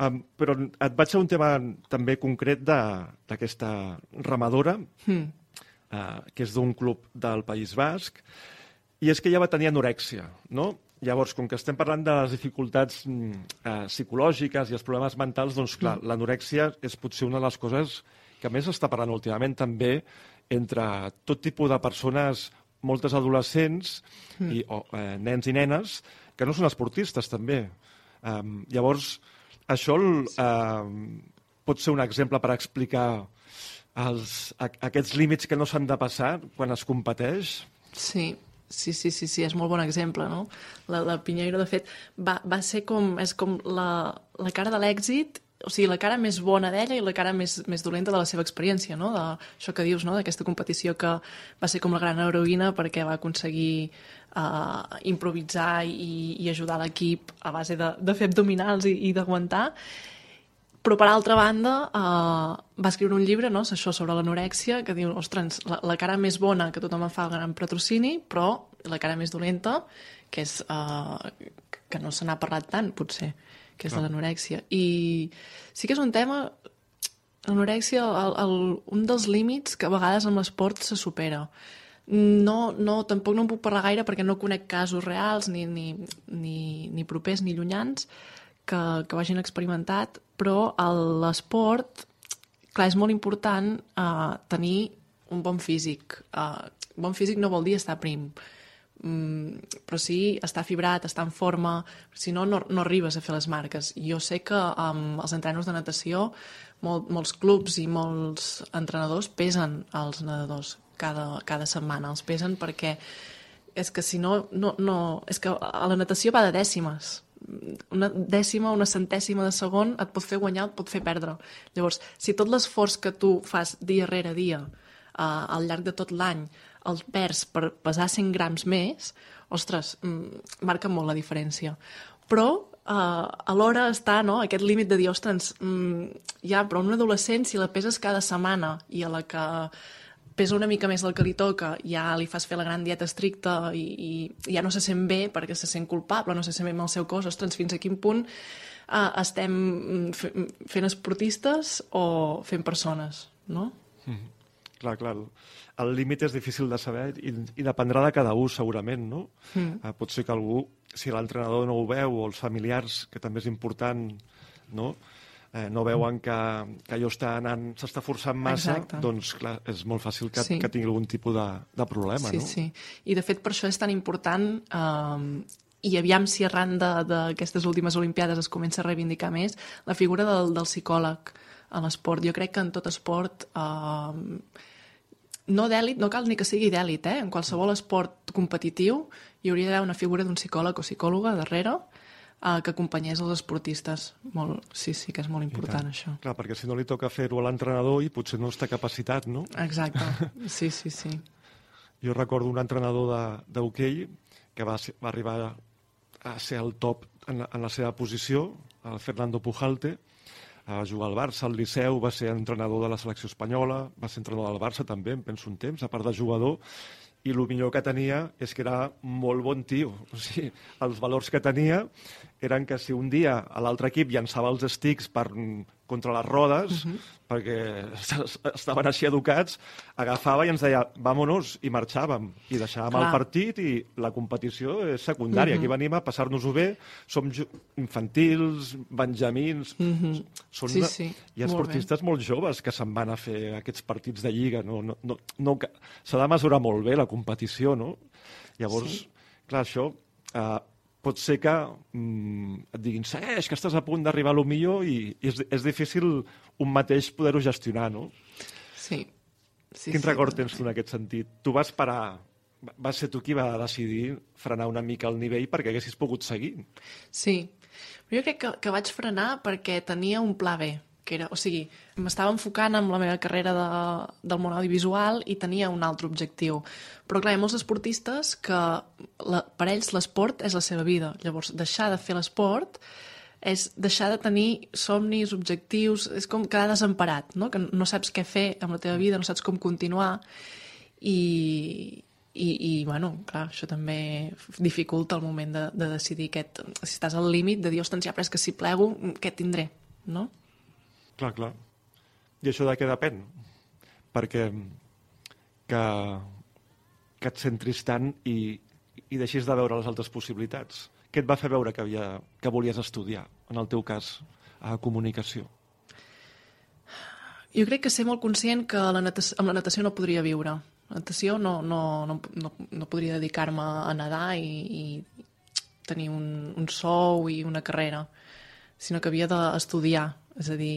Um, però et vaig a un tema també concret d'aquesta ramadora, Mm. uh, que és d'un club del País Basc, i és que ella va tenir anorèxia, no? Llavors, com que estem parlant de les dificultats mm, eh, psicològiques i els problemes mentals, doncs clar, mm. l'anorèxia és potser una de les coses que més s'està parlant últimament també entre tot tipus de persones, moltes adolescents, mm. i, o eh, nens i nenes, que no són esportistes també. Um, llavors, això el, um, pot ser un exemple per explicar els, a, aquests límits que no s'han de passar quan es competeix? Sí, sí, sí, sí, sí, és molt bon exemple, no? La, la Pinheiro, de fet, va, va ser com, és com la, la cara de l'èxit, o sigui, la cara més bona d'ella i la cara més, més dolenta de la seva experiència, no? De, això que dius, no? D'aquesta competició que va ser com la gran heroïna perquè va aconseguir uh, improvisar i, i ajudar l'equip a base de, de fer abdominals i, i d'aguantar. Però, per altra banda, uh, va escriure un llibre, no?, això sobre l'anorèxia, que diu, ostres, la, la cara més bona que tothom en fa el gran patrocini, però la cara més dolenta, que és uh, que no se n'ha parlat tant, potser, que és de l'anorèxia. I sí que és un tema... L'anorèxia, el, el, un dels límits que a vegades amb l'esport se supera. No, no, tampoc no en puc parlar gaire perquè no conec casos reals, ni, ni, ni, ni propers ni llunyans, que, que ho hagin experimentat, però l'esport, clar, és molt important uh, tenir un bon físic. Uh, bon físic no vol dir estar prim, mm, però sí estar fibrat, estar en forma, si no, no, no arribes a fer les marques. Jo sé que amb els entrenos de natació molt, molts clubs i molts entrenadors pesen els nedadors cada, cada setmana, els pesen perquè és que si no, no, no... És que a la natació va de dècimes. Una dècima, una centèsima de segon et pot fer guanyar, et pot fer perdre. Llavors, si tot l'esforç que tu fas dia rere dia, uh, al llarg de tot l'any, el perds per pesar 100 grams més, ostres, mm, marca molt la diferència. Però uh, alhora està no, aquest límit de dir, ostres, mm, ja, però un adolescent, si la peses cada setmana i a la que pesa una mica més del que li toca, ja li fas fer la gran dieta estricta i, i ja no se sent bé perquè se sent culpable, no se sent bé amb el seu cos, ostres, fins a quin punt uh, estem mm, fe- fent esportistes o fent persones, no? Clar, clar. El límit és difícil de saber i, i dependrà de cada un, segurament, no? Mm. Uh, pot ser que algú, si l'entrenador no ho veu, o els familiars, que també és important, no? Eh, no veuen que, que allò està anant, s'està forçant massa, Exacte. doncs clar, és molt fàcil que, Sí. que tingui algun tipus de, de problema, sí, no? sí. I de fet per això és tan important um, i aviam si arran d'aquestes últimes Olimpiades es comença a reivindicar més la figura del, del psicòleg a l'esport. Jo crec que en tot esport um, no d'èlit, no cal ni que sigui d'èlit, eh? En qualsevol esport competitiu hi hauria d'haver una figura d'un psicòleg o psicòloga darrere uh, que acompanyés els esportistes. Molt, sí, sí, que és molt important, això. Clar, perquè si no li toca fer-ho a l'entrenador i potser no està capacitat, no? Exacte. Sí, sí, sí. Jo recordo un entrenador de- d'hoquei que va, ser, va arribar a ser al top en, en la seva posició, el Fernando Pujalte, va jugar al Barça, al Liceu, va ser entrenador de la selecció espanyola, va ser entrenador del Barça també, em penso un temps, a part de jugador, i el millor que tenia és que era molt bon tio. O sigui, els valors que tenia eren que si un dia a l'altre equip llançava els estics per contra les rodes, perquè estaven així educats, agafava i ens deia, vámonos, i marxàvem, i deixàvem Clar. el partit, i la competició és secundària. Aquí venim a passar-nos-ho bé, som infantils, benjamins... Són Sí, una- sí, Hi ha molt esportistes molt joves que se'n van a fer aquests partits de lliga. No, no, no, no, S'ha de mesurar molt bé la competició, no? Llavors, Sí. clar, això eh, pot ser que mm, et diguin segueix, que estàs a punt d'arribar a lo millor i, i és, és difícil un mateix poder-ho gestionar, no? Sí. sí Quin sí, record tens tu en aquest sentit? Tu vas parar, va- vas ser tu qui va decidir frenar una mica el nivell perquè haguessis pogut seguir. Sí, però jo crec que, que vaig frenar perquè tenia un pla B, que era, o sigui, m'estava enfocant en la meva carrera de, del món audiovisual i tenia un altre objectiu. Però clar, hi ha molts esportistes que la, per ells l'esport és la seva vida. Llavors, deixar de fer l'esport és deixar de tenir somnis, objectius, és com quedar desemparat, no? que no saps què fer amb la teva vida, no saps com continuar i, i, i bueno, clar, això també dificulta el moment de, de decidir aquest, si estàs al límit de dir, ostres, ja, però que si plego, què tindré, no? Clar, clar. I això de què depèn? Perquè que, que et centris tant i, i deixis de veure les altres possibilitats. Què et va fer veure que, havia, que volies estudiar, en el teu cas, a comunicació? Jo crec que ser molt conscient que la natació, amb la natació no podria viure. La natació no, no, no, no, no podria dedicar-me a nedar i, i tenir un, un sou i una carrera, sinó que havia d'estudiar. És a dir,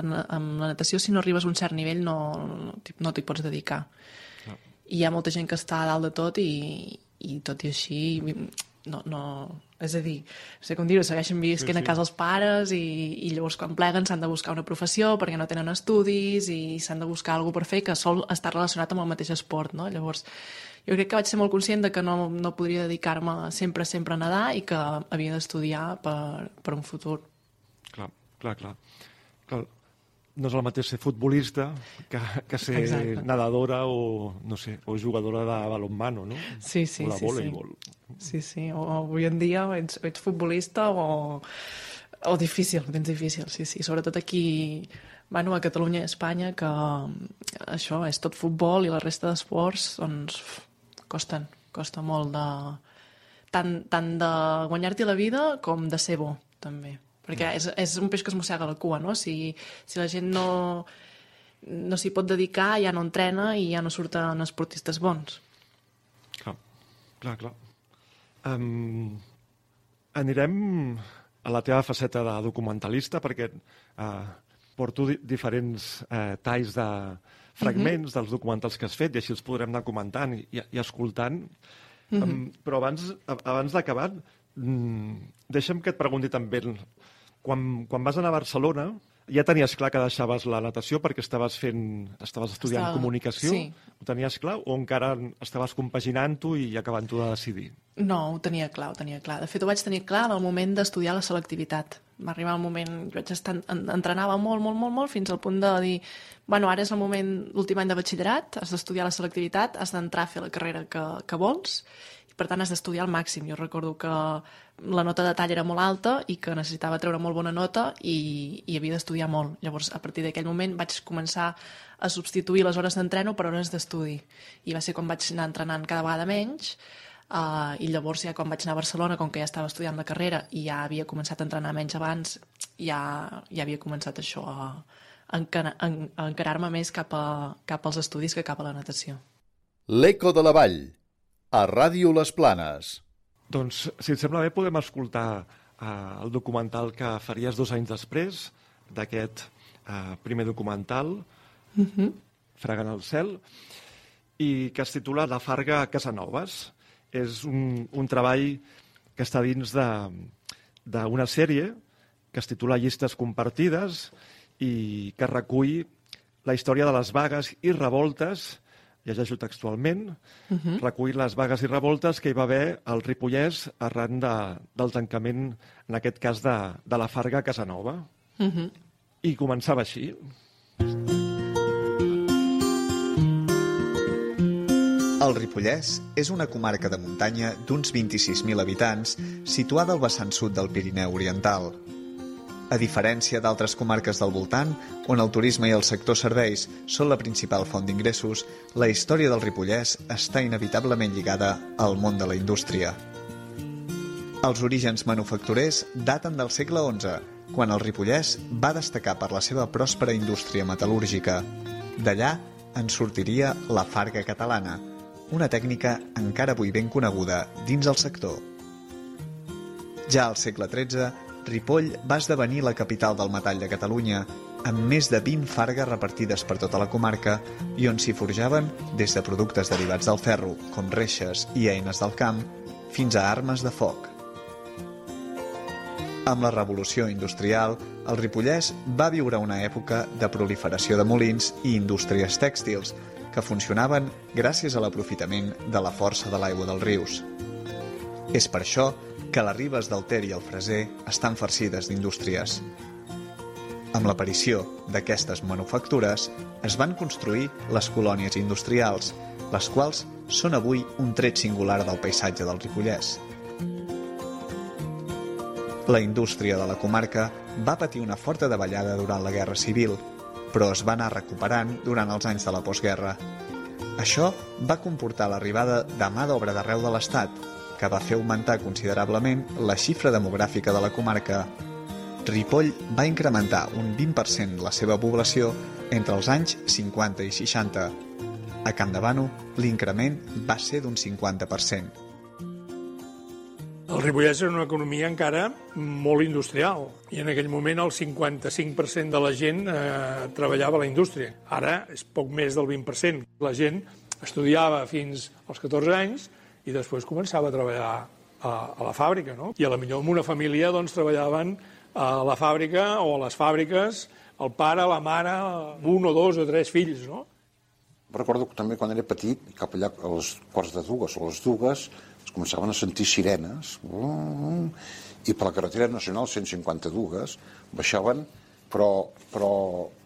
en, amb la natació, si no arribes a un cert nivell, no, no, t'hi- no pots dedicar. I hi ha molta gent que està a dalt de tot i, i tot i així no, no, és a dir, no sé com dir-ho, segueixen visquent sí, sí. a casa els pares i, i llavors quan pleguen s'han de buscar una professió perquè no tenen estudis i s'han de buscar alguna per fer que sol estar relacionat amb el mateix esport, no? Llavors, jo crec que vaig ser molt conscient de que no, no podria dedicar-me sempre, sempre a nedar i que havia d'estudiar per, per un futur. Clar, clar, clar. Clar no és el mateix ser futbolista que, que ser Exacte. nedadora o, no sé, o jugadora de balonmano, no? Sí, sí, o de sí, sí. voleibol. Sí, sí, o, o avui en dia ets, ets futbolista o, o difícil, tens difícil, sí, sí. Sobretot aquí, bueno, a Catalunya i a Espanya, que això és tot futbol i la resta d'esports, doncs, costen, costa molt de... Tant, tant de guanyar-t'hi la vida com de ser bo, també. Perquè és, és un peix que es mossega la cua, no? Si, si la gent no, no s'hi pot dedicar, ja no entrena i ja no surten esportistes bons. Clar, clar, clar. Um, anirem a la teva faceta de documentalista perquè uh, porto di diferents uh, talls de fragments dels documentals que has fet i així els podrem anar comentant i, i escoltant. Um, però abans, abans d'acabar, mm, deixa'm que et pregunti també, quan, quan vas anar a Barcelona, ja tenies clar que deixaves la natació perquè estaves fent, estaves estudiant Estava- comunicació? sí. Ho tenies clar o encara estaves compaginant-ho i acabant-ho de decidir? No, ho tenia clar, ho tenia clar. De fet, ho vaig tenir clar en el moment d'estudiar la selectivitat. Va arribar el moment, jo vaig estar, en- entrenava molt, molt, molt, molt, fins al punt de dir, bueno, ara és el moment, l'últim any de batxillerat, has d'estudiar la selectivitat, has d'entrar a fer la carrera que, que vols, per tant has d'estudiar al màxim. Jo recordo que la nota de tall era molt alta i que necessitava treure molt bona nota i, i havia d'estudiar molt. Llavors, a partir d'aquell moment vaig començar a substituir les hores d'entreno per hores d'estudi. I va ser quan vaig anar entrenant cada vegada menys, Uh, I llavors, ja quan vaig anar a Barcelona, com que ja estava estudiant la carrera i ja havia començat a entrenar menys abans, ja, ja havia començat això a, a encarar-me més cap, a, cap als estudis que cap a la natació. L'Eco de la Vall, a Ràdio Les Planes. Doncs, si et sembla bé, podem escoltar eh, el documental que faries dos anys després d'aquest eh, primer documental, Fregant el cel, i que es titula La Farga a Casanovas. És un, un treball que està dins de- d'una sèrie que es titula Llistes compartides i que recull la història de les vagues i revoltes, llegeixo textualment, uh -huh. recull les vagues i revoltes que hi va haver al Ripollès arran de, del tancament, en aquest cas, de, de la Farga a Casanova. Uh -huh. I començava així. El Ripollès és una comarca de muntanya d'uns 26.000 habitants situada al vessant sud del Pirineu Oriental. A diferència d'altres comarques del voltant, on el turisme i el sector serveis són la principal font d'ingressos, la història del Ripollès està inevitablement lligada al món de la indústria. Els orígens manufacturers daten del segle XI, quan el Ripollès va destacar per la seva pròspera indústria metal·lúrgica. D'allà en sortiria la farga catalana, una tècnica encara avui ben coneguda dins el sector. Ja al segle XIII, Ripoll va esdevenir la capital del metall de Catalunya, amb més de 20 fargues repartides per tota la comarca i on s'hi forjaven des de productes derivats del ferro, com reixes i eines del camp, fins a armes de foc. Amb la revolució industrial, el Ripollès va viure una època de proliferació de molins i indústries tèxtils, que funcionaven gràcies a l'aprofitament de la força de l'aigua dels rius. És per això que les ribes del Ter i el Freser estan farcides d'indústries. Amb l'aparició d'aquestes manufactures es van construir les colònies industrials, les quals són avui un tret singular del paisatge del Ripollès. La indústria de la comarca va patir una forta davallada durant la Guerra Civil, però es va anar recuperant durant els anys de la postguerra. Això va comportar l'arribada de mà d'obra d'arreu de l'Estat, que va fer augmentar considerablement la xifra demogràfica de la comarca. Ripoll va incrementar un 20% la seva població entre els anys 50 i 60. A Campdevànol, l'increment va ser d'un 50%. El Ripollès era una economia encara molt industrial i en aquell moment el 55% de la gent eh, treballava a la indústria. Ara és poc més del 20%. La gent estudiava fins als 14 anys i després començava a treballar a, a la fàbrica. No? I a la millor en una família doncs, treballaven a la fàbrica o a les fàbriques el pare, la mare, un o dos o tres fills. No? Recordo que també quan era petit, cap allà a les quarts de dues o les dues, es començaven a sentir sirenes i per la carretera nacional 152 baixaven però, però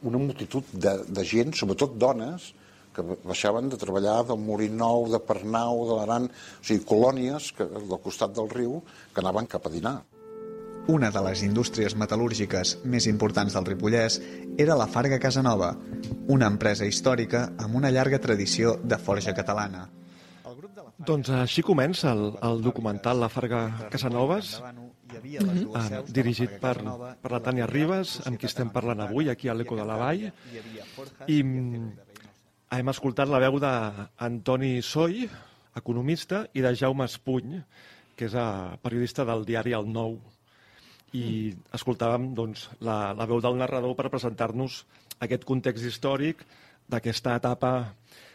una multitud de, de gent, sobretot dones, que baixaven de treballar del Molinou, de Pernau, de l'Aran, o sigui, colònies que, del costat del riu que anaven cap a dinar. Una de les indústries metal·lúrgiques més importants del Ripollès era la Farga Casanova, una empresa històrica amb una llarga tradició de forja catalana. Doncs així comença el, el documental La Farga Casanovas, mm -hmm. eh, dirigit per, per la Tània Ribas, amb qui estem parlant avui, aquí a l'Eco de la Vall. I hem escoltat la veu d'Antoni Soy, economista, i de Jaume Espuny, que és eh, periodista del diari El Nou. I escoltàvem doncs, la, la veu del narrador per presentar-nos aquest context històric d'aquesta etapa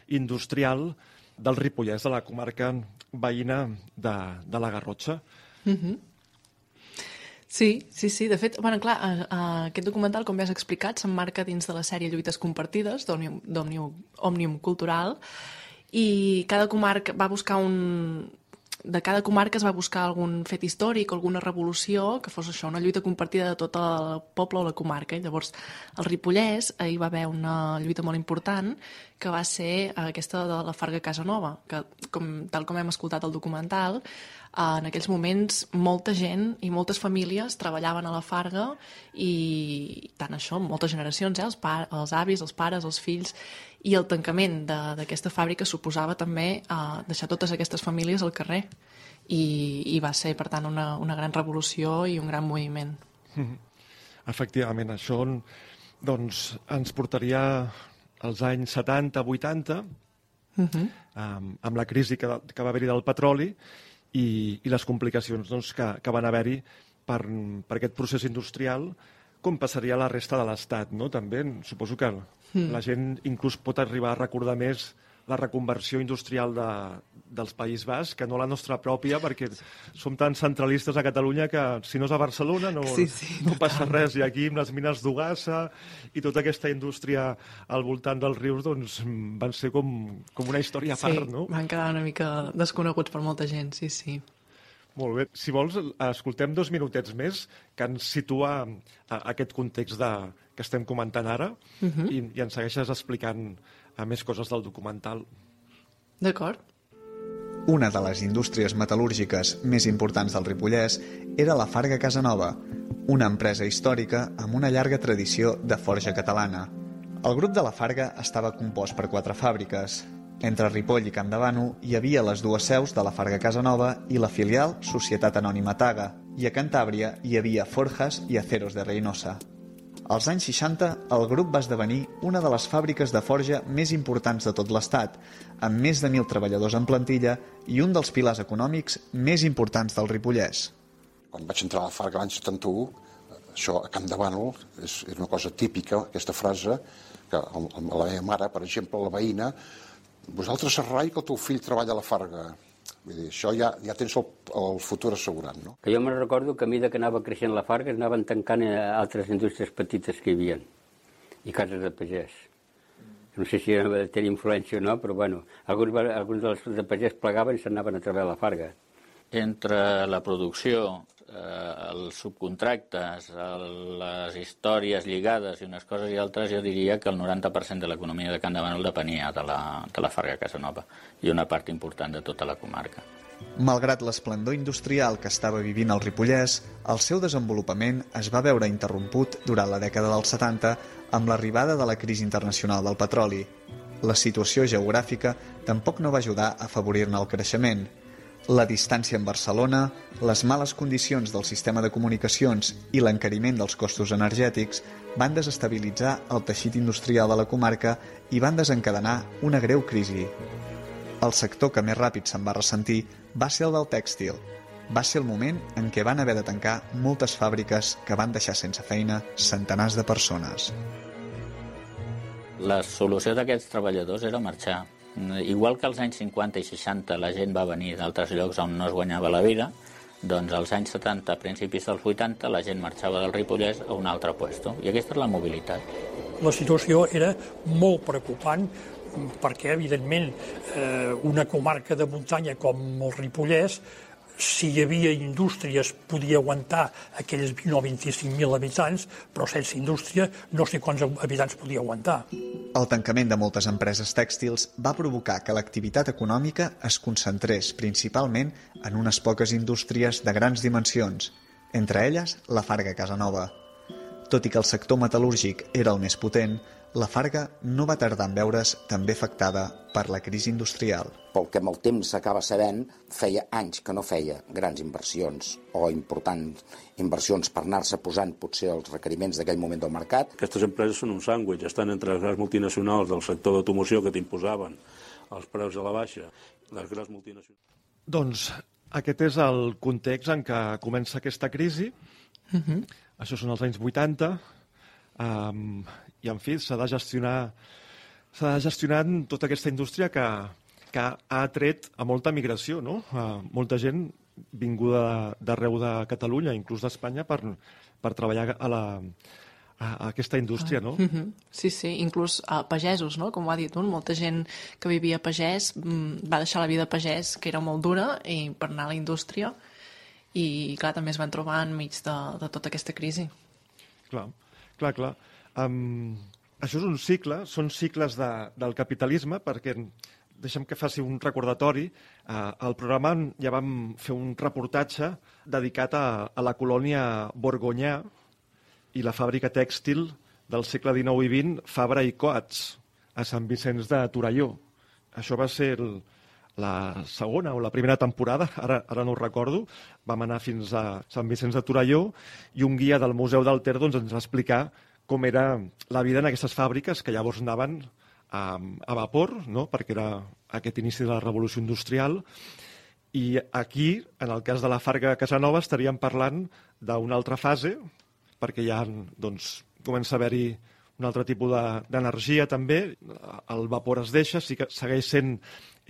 industrial del Ripollès, de la comarca veïna de, de la Garrotxa. Mm. Sí, sí, sí. De fet, bueno, clar, uh, uh, aquest documental, com ja has explicat, s'emmarca dins de la sèrie Lluites compartides d'Òmnium Cultural i cada comarca va buscar un, de cada comarca es va buscar algun fet històric, alguna revolució, que fos això, una lluita compartida de tot el poble o la comarca. I llavors, al Ripollès hi va haver una lluita molt important, que va ser aquesta de la Farga Casanova, que, com, tal com hem escoltat el documental, en aquells moments molta gent i moltes famílies treballaven a la Farga i tant això, moltes generacions, eh? els, pa els avis, els pares, els fills, i el tancament d'aquesta fàbrica suposava també eh, deixar totes aquestes famílies al carrer i, i va ser, per tant, una, una gran revolució i un gran moviment. Efectivament, això doncs, ens portaria als anys 70-80, uh -huh. amb, amb la crisi que, que va haver-hi del petroli, i, i les complicacions doncs, que, que van haver-hi per, per aquest procés industrial, com passaria la resta de l'Estat, no? També suposo que mm. la gent inclús pot arribar a recordar més la reconversió industrial de, dels País Basc, que no la nostra pròpia, perquè som tan centralistes a Catalunya que si no és a Barcelona no, sí, sí, no passa res. I aquí amb les mines d'Ugassa i tota aquesta indústria al voltant dels rius doncs, van ser com, com una història a part, sí, no? van quedar una mica desconeguts per molta gent, sí, sí. Molt bé. Si vols, escoltem dos minutets més que ens situa a aquest context de, que estem comentant ara uh -huh. i, i ens segueixes explicant a més coses del documental. D'acord. Una de les indústries metal·lúrgiques més importants del Ripollès era la Farga Casanova, una empresa històrica amb una llarga tradició de forja catalana. El grup de la Farga estava compost per quatre fàbriques. Entre Ripoll i Campdevànol hi havia les dues seus de la Farga Casanova i la filial Societat Anònima Taga, i a Cantàbria hi havia Forjas i Aceros de Reynosa. Als anys 60, el grup va esdevenir una de les fàbriques de forja més importants de tot l'estat, amb més de 1.000 treballadors en plantilla i un dels pilars econòmics més importants del Ripollès. Quan vaig entrar a la Farga l'any 71, això a Camp de Bànol és, és una cosa típica, aquesta frase, que la meva mare, per exemple, la veïna, vosaltres rai que el teu fill treballa a la Farga. Vull dir, això ja, ja tens el, el futur assegurat, no? Que jo me'n recordo que a mesura que anava creixent la Farga anaven tancant eh, altres indústries petites que hi havia i cases de pagès. No sé si tenir influència o no, però bueno, alguns, alguns dels de pagès plegaven i s'anaven a treballar a la Farga. Entre la producció eh, els subcontractes, el, les històries lligades i unes coses i altres, jo diria que el 90% de l'economia de Can de Manol depenia de la, de la Farga Casanova i una part important de tota la comarca. Malgrat l'esplendor industrial que estava vivint el Ripollès, el seu desenvolupament es va veure interromput durant la dècada dels 70 amb l'arribada de la crisi internacional del petroli. La situació geogràfica tampoc no va ajudar a afavorir-ne el creixement, la distància amb Barcelona, les males condicions del sistema de comunicacions i l'encariment dels costos energètics van desestabilitzar el teixit industrial de la comarca i van desencadenar una greu crisi. El sector que més ràpid se'n va ressentir va ser el del tèxtil. Va ser el moment en què van haver de tancar moltes fàbriques que van deixar sense feina centenars de persones. La solució d'aquests treballadors era marxar, Igual que als anys 50 i 60 la gent va venir d'altres llocs on no es guanyava la vida, doncs als anys 70, a principis dels 80, la gent marxava del Ripollès a un altre puesto. I aquesta és la mobilitat. La situació era molt preocupant perquè, evidentment, eh, una comarca de muntanya com el Ripollès si hi havia indústries podia aguantar aquells 20 o 25.000 habitants, però sense indústria no sé quants habitants podia aguantar. El tancament de moltes empreses tèxtils va provocar que l'activitat econòmica es concentrés principalment en unes poques indústries de grans dimensions, entre elles la Farga Casanova. Tot i que el sector metal·lúrgic era el més potent, la Farga no va tardar en veure's també afectada per la crisi industrial. Pel que amb el temps s'acaba sabent, feia anys que no feia grans inversions o importants inversions per anar-se posant potser els requeriments d'aquell moment del mercat. Aquestes empreses són un sàndwich, estan entre les grans multinacionals del sector d'automoció que t'imposaven els preus a la baixa, les grans multinacionals. Doncs aquest és el context en què comença aquesta crisi. Uh -huh. Això són els anys 80. Um, i, en fi, s'ha de gestionar s'ha de gestionar tota aquesta indústria que, que ha tret a molta migració, no? A molta gent vinguda d'arreu de Catalunya, inclús d'Espanya, per, per treballar a la, a, aquesta indústria, no? -huh. Sí, sí, inclús a pagesos, no? Com ho ha dit un, molta gent que vivia a pagès mm, va deixar la vida a pagès, que era molt dura, i per anar a la indústria, i clar, també es van trobar enmig de, de tota aquesta crisi. Clar, clar, clar. Um, això és un cicle, són cicles de, del capitalisme, perquè deixem que faci un recordatori. Uh, al programa ja vam fer un reportatge dedicat a, a la colònia Borgonyà i la fàbrica tèxtil del segle XIX i XX, Fabra i Coats, a Sant Vicenç de Torelló. Això va ser el, la segona o la primera temporada, ara, ara no ho recordo, vam anar fins a Sant Vicenç de Torelló i un guia del Museu del Ter doncs, ens va explicar com era la vida en aquestes fàbriques que llavors anaven a, a vapor, no? perquè era aquest inici de la revolució industrial, i aquí, en el cas de la Farga Casanova, estaríem parlant d'una altra fase, perquè ja doncs, comença a haver-hi un altre tipus d'energia de, també, el vapor es deixa, sí que segueix sent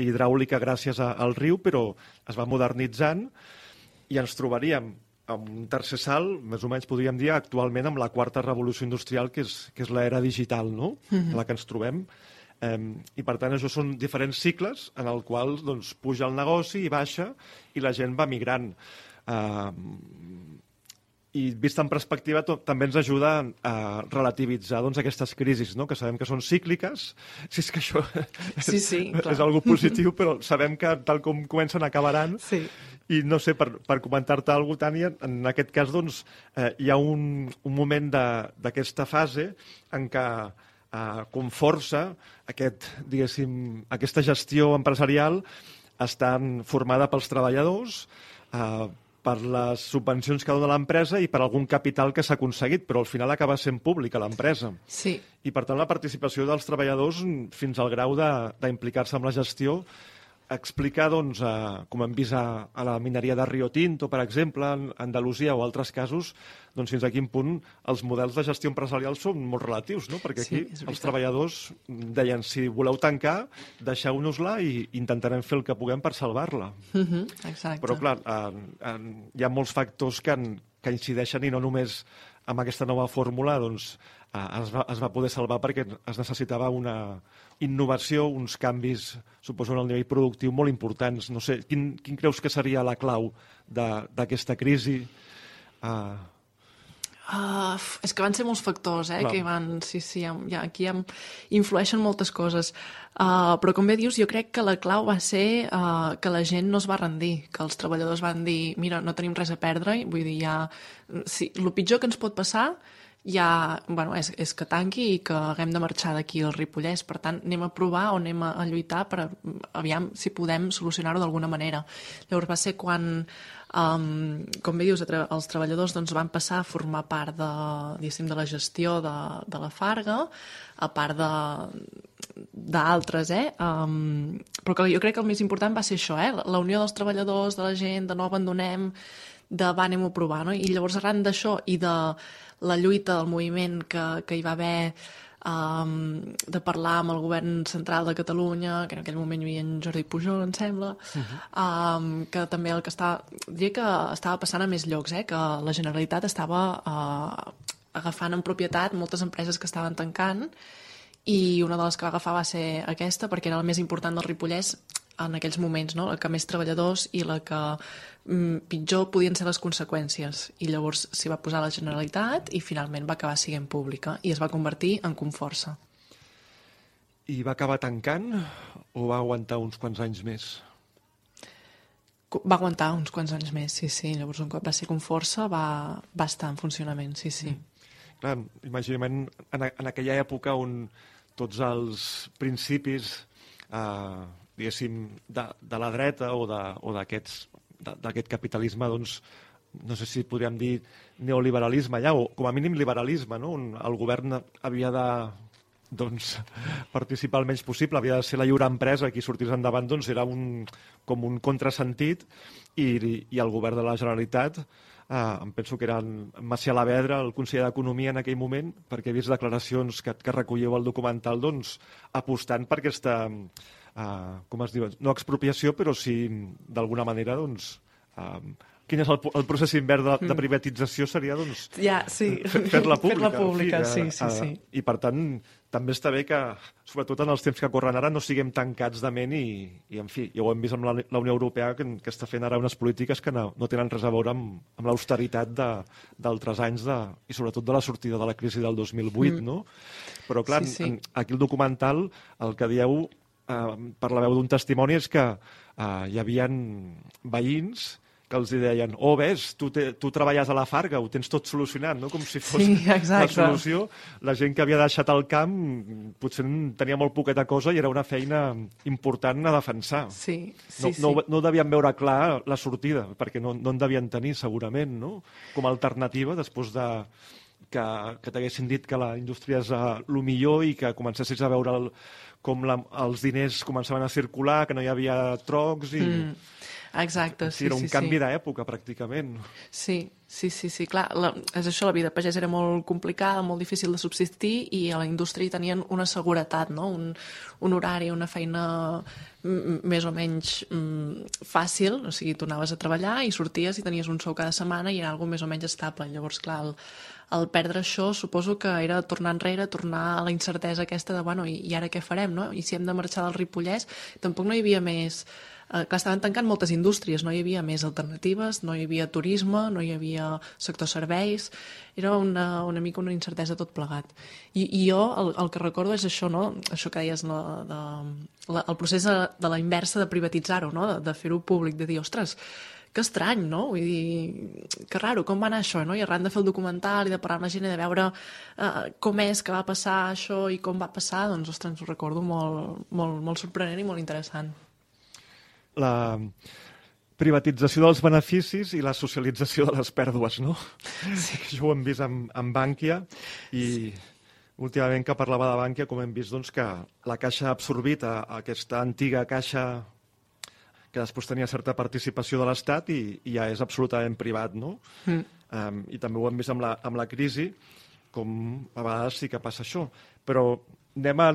hidràulica gràcies a, al riu, però es va modernitzant. I ens trobaríem amb un tercer salt, més o menys podríem dir, actualment amb la quarta revolució industrial, que és, que és l'era digital, no?, uh -huh. la que ens trobem. Um, I, per tant, això són diferents cicles en el qual doncs, puja el negoci i baixa i la gent va migrant. Uh, i vist en perspectiva també ens ajuda a relativitzar doncs, aquestes crisis, no? que sabem que són cícliques, si és que això sí, sí, és, és algo positiu, però sabem que tal com comencen acabaran sí. I no sé, per, per comentar-te alguna cosa, Tània, en aquest cas doncs, eh, hi ha un, un moment d'aquesta fase en què eh, com força aquest, aquesta gestió empresarial està formada pels treballadors, eh, per les subvencions que dona l'empresa i per algun capital que s'ha aconseguit, però al final acaba sent pública l'empresa. Sí. I per tant la participació dels treballadors fins al grau d'implicar-se en la gestió explicar, doncs, eh, com hem vist a, a la mineria de Rio Tinto, per exemple, en Andalusia o altres casos, doncs fins a quin punt els models de gestió empresarial són molt relatius, no? Perquè aquí Sí, els treballadors deien si voleu tancar, deixeu-nos-la i intentarem fer el que puguem per salvar-la. Mhm, exacte. Però, clar, en, en, hi ha molts factors que, en, que incideixen i no només amb aquesta nova fórmula doncs, es, va, es va poder salvar perquè es necessitava una innovació, uns canvis, suposo, en el nivell productiu molt importants. No sé, quin, quin creus que seria la clau d'aquesta crisi? Uh, Uh, és que van ser molts factors, eh, Clar. que van... Sí, sí, ha, aquí ha, influeixen moltes coses. Uh, però, com bé dius, jo crec que la clau va ser uh, que la gent no es va rendir, que els treballadors van dir, mira, no tenim res a perdre, vull dir, ja... Sí, el pitjor que ens pot passar ja, bueno, és, és que tanqui i que haguem de marxar d'aquí al Ripollès. Per tant, anem a provar o anem a, a lluitar per aviam si podem solucionar-ho d'alguna manera. Llavors va ser quan, um, com bé dius, els treballadors doncs, van passar a formar part de, de la gestió de, de la Farga, a part de d'altres, eh? Um, però que jo crec que el més important va ser això, eh? La unió dels treballadors, de la gent, de no abandonem, de va, anem a provar, no? I llavors arran d'això i de la lluita del moviment que, que hi va haver um, de parlar amb el govern central de Catalunya, que en aquell moment hi havia en Jordi Pujol, em sembla, um, que també el que estava... Diria que estava passant a més llocs, eh? que la Generalitat estava uh, agafant en propietat moltes empreses que estaven tancant i una de les que va agafar va ser aquesta perquè era la més important del Ripollès en aquells moments, no? la que més treballadors i la que mm, pitjor podien ser les conseqüències. I llavors s'hi va posar la Generalitat i finalment va acabar sent pública i es va convertir en Conforça. I va acabar tancant o va aguantar uns quants anys més? Va aguantar uns quants anys més, sí, sí. Llavors, un cop va ser Conforça, va, va estar en funcionament, sí, sí. Clar, imaginem en, en aquella època on tots els principis, eh, diguéssim, de, de la dreta o d'aquest capitalisme, doncs, no sé si podríem dir neoliberalisme allà, o com a mínim liberalisme, no? on el govern havia de doncs, participar el menys possible, havia de ser la lliure empresa qui sortís endavant, doncs era un, com un contrasentit i, i el govern de la Generalitat eh, em penso que era en Macià Lavedra, el conseller d'Economia en aquell moment, perquè he vist declaracions que, que recolliu al documental, doncs, apostant per aquesta, eh, com es diu, no expropiació, però sí, d'alguna manera, doncs, eh, quin és el, el procés invers de, de Mm. privatització seria, doncs, Ja, sí. fer- fer-la pública. Fer-la pública, fi, sí, sí, sí. I, per tant, també està bé que, sobretot en els temps que corren ara, no siguem tancats de ment i, i en fi, ja ho hem vist amb la, la Unió Europea, que, que està fent ara unes polítiques que no, no tenen res a veure amb, amb l'austeritat de- d'altres anys de, i sobretot de la sortida de la crisi del 2008, Mm. no? Però, clar, Sí, sí. en- aquí el documental, el que dieu, eh, per la veu d'un testimoni, és que eh, hi havia veïns que els deien, oh, ves, tu, te, tu treballes a la Farga, ho tens tot solucionat, no? Com si fos Sí, la solució. La gent que havia deixat el camp potser tenia molt poqueta cosa i era una feina important a defensar. Sí, sí, no, sí. no, no devien veure clar la sortida, perquè no, no en devien tenir, segurament, no? Com a alternativa, després de que, que t'haguessin dit que la indústria és uh, el millor i que comencessis a veure el, com la, els diners començaven a circular, que no hi havia trocs i... Mm. Exacte, sí, era un sí, canvi sí. d'època, pràcticament. Sí, sí, sí, sí, clar, la, és això, la vida de pagès era molt complicada, molt difícil de subsistir i a la indústria hi tenien una seguretat, no? un, un horari, una feina més o menys mm, fàcil, o sigui, tu anaves a treballar i sorties i tenies un sou cada setmana i era algo més o menys estable. Llavors, clar, el, el perdre això suposo que era tornar enrere, tornar a la incertesa aquesta de, bueno, i, i ara què farem, no? I si hem de marxar del Ripollès, tampoc no hi havia més... Eh, clar, estaven tancant moltes indústries, no hi havia més alternatives, no hi havia turisme, no hi havia sector serveis, era una, una mica una incertesa tot plegat. I, i jo el, el que recordo és això, no? això que deies, no? de, la, el procés de, de la inversa de privatitzar-ho, no? de, de fer-ho públic, de dir, ostres, que estrany, no? Vull dir, que raro, com va anar això, no? I arran de fer el documental i de parlar amb la gent i de veure uh, com és que va passar això i com va passar, doncs, ostres, ho recordo molt, molt, molt sorprenent i molt interessant. La privatització dels beneficis i la socialització de les pèrdues, no? Sí. Això ho hem vist amb, amb Bànquia i sí. últimament que parlava de Bànquia, com hem vist doncs, que la caixa ha absorbit a, a aquesta antiga caixa que després tenia certa participació de l'Estat i, i ja és absolutament privat, no? Mm. Um, I també ho hem vist amb la, amb la crisi, com a vegades sí que passa això. Però anem a,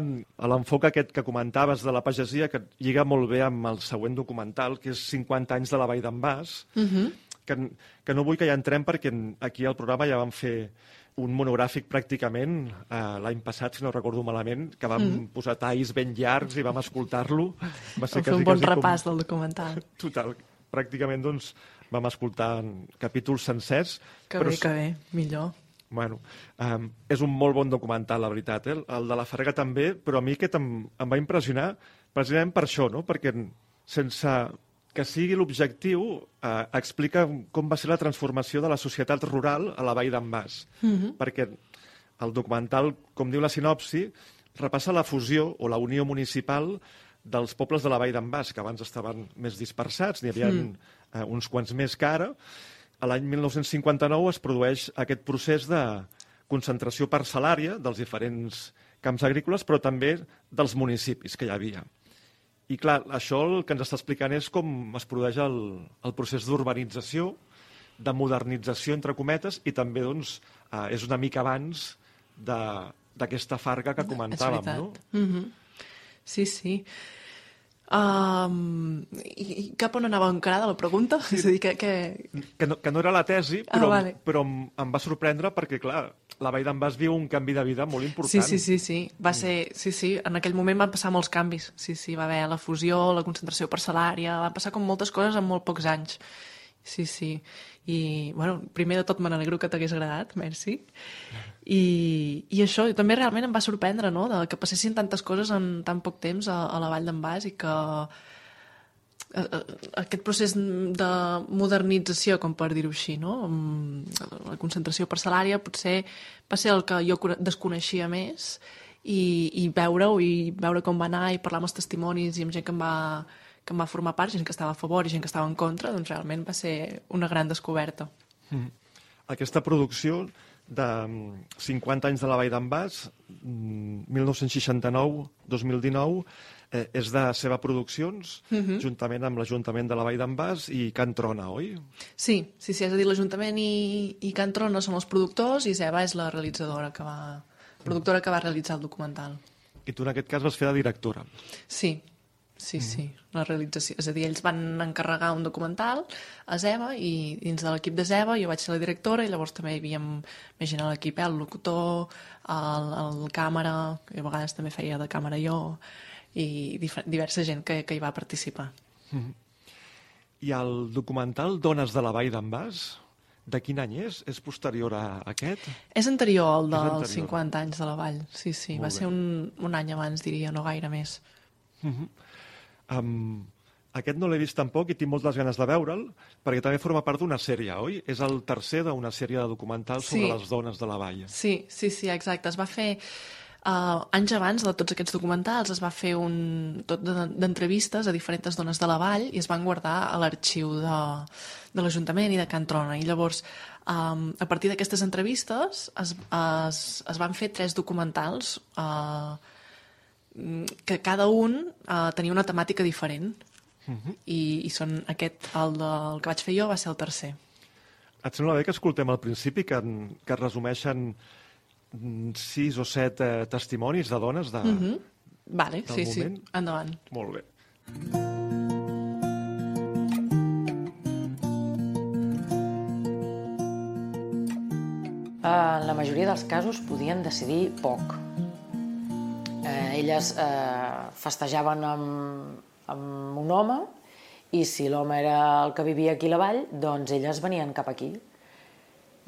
a l'enfoc aquest que comentaves de la pagesia, que lliga molt bé amb el següent documental, que és 50 anys de la Vall d'en Bas, mm -hmm. que, que no vull que hi entrem perquè aquí al programa ja vam fer un monogràfic pràcticament eh, l'any passat, si no recordo malament, que vam mm. posar talls ben llargs i vam escoltar-lo. Va ser quasi, un bon repàs com... del documental. Total. Pràcticament, doncs, vam escoltar capítols sencers. Que però... bé, que bé, millor. Bueno, um, és un molt bon documental, la veritat. Eh? El de la Farga també, però a mi aquest em, em va impressionar precisament per això, no? perquè sense que sigui l'objectiu, eh, explica com va ser la transformació de la societat rural a la vall d'en Bas. Mm -hmm. Perquè el documental, com diu la sinopsi, repassa la fusió o la unió municipal dels pobles de la vall d'en Bas, que abans estaven més dispersats, n'hi havia mm. eh, uns quants més que ara. A l'any 1959 es produeix aquest procés de concentració parcel·lària dels diferents camps agrícoles, però també dels municipis que hi havia. I clar, això el que ens està explicant és com es produeix el, el procés d'urbanització, de modernització, entre cometes, i també doncs, eh, és una mica abans d'aquesta farga que comentàvem, no? Mm -hmm. Sí, sí. Um, i, I cap on anava encarada la pregunta? Sí. És a dir, que... Que, que, no, que no era la tesi, però, ah, vale. però em, em va sorprendre perquè, clar, la Vall d'en Bas viu un canvi de vida molt important. Sí, sí, sí, sí. Va ser, sí, sí, en aquell moment van passar molts canvis. Sí, sí, va haver la fusió, la concentració parcel·lària, van passar com moltes coses en molt pocs anys. Sí, sí. I, bueno, primer de tot me n'alegro que t'hagués agradat, merci. I, I això també realment em va sorprendre, no?, de que passessin tantes coses en tan poc temps a, a la Vall d'en Bas i que aquest procés de modernització, com per dir-ho així, no? la concentració parcel·lària potser va ser el que jo desconeixia més i, i veure-ho i veure com va anar i parlar amb els testimonis i amb gent que em va, que em va formar part, gent que estava a favor i gent que estava en contra, doncs realment va ser una gran descoberta. Mm. Aquesta producció de 50 mm, anys de la Vall d'en Bas, 1969-2019, mm, eh, és de seva produccions, mm -hmm. juntament amb l'Ajuntament de la Vall d'en Bas i Can Trona, oi? Sí, sí, sí és a dir, l'Ajuntament i, i Can Trona són els productors i Zeba és la realitzadora que va, productora que va realitzar el documental. I tu en aquest cas vas fer de directora. Sí, Sí, sí, la realització. És a dir, ells van encarregar un documental a Zeba i dins de l'equip de Zeba jo vaig ser la directora i llavors també hi havia més gent a l'equip, eh? el locutor, el, el càmera, que a vegades també feia de càmera jo, i diversa gent que, que hi va participar. Mm -hmm. I el documental Dones de la Vall d'en Bas, de quin any és? És posterior a aquest? És anterior al dels 50 anys de la Vall, sí, sí. Molt va bé. ser un, un any abans, diria, no gaire més. Mm -hmm. Um, aquest no l'he vist tampoc i tinc moltes ganes de veure'l, perquè també forma part d'una sèrie, oi? És el tercer d'una sèrie de documentals sí. sobre les dones de la vall. Sí, sí, sí, exacte. Es va fer... Uh, anys abans de tots aquests documentals es va fer un tot d'entrevistes a diferents dones de la vall i es van guardar a l'arxiu de, de l'Ajuntament i de Can Trona. I llavors, um, a partir d'aquestes entrevistes es, es, es van fer tres documentals uh, que cada un uh, tenia una temàtica diferent. Uh mhm. -huh. I, I són aquest, el, de, el que vaig fer jo va ser el tercer. Et sembla bé que escoltem al principi que, que resumeixen sis o set eh, testimonis de dones de, mhm. -huh. vale, sí, moment? sí, endavant. Molt bé. En la majoria dels casos podien decidir poc, Eh, elles eh, festejaven amb, amb un home i si l'home era el que vivia aquí a la vall, doncs elles venien cap aquí.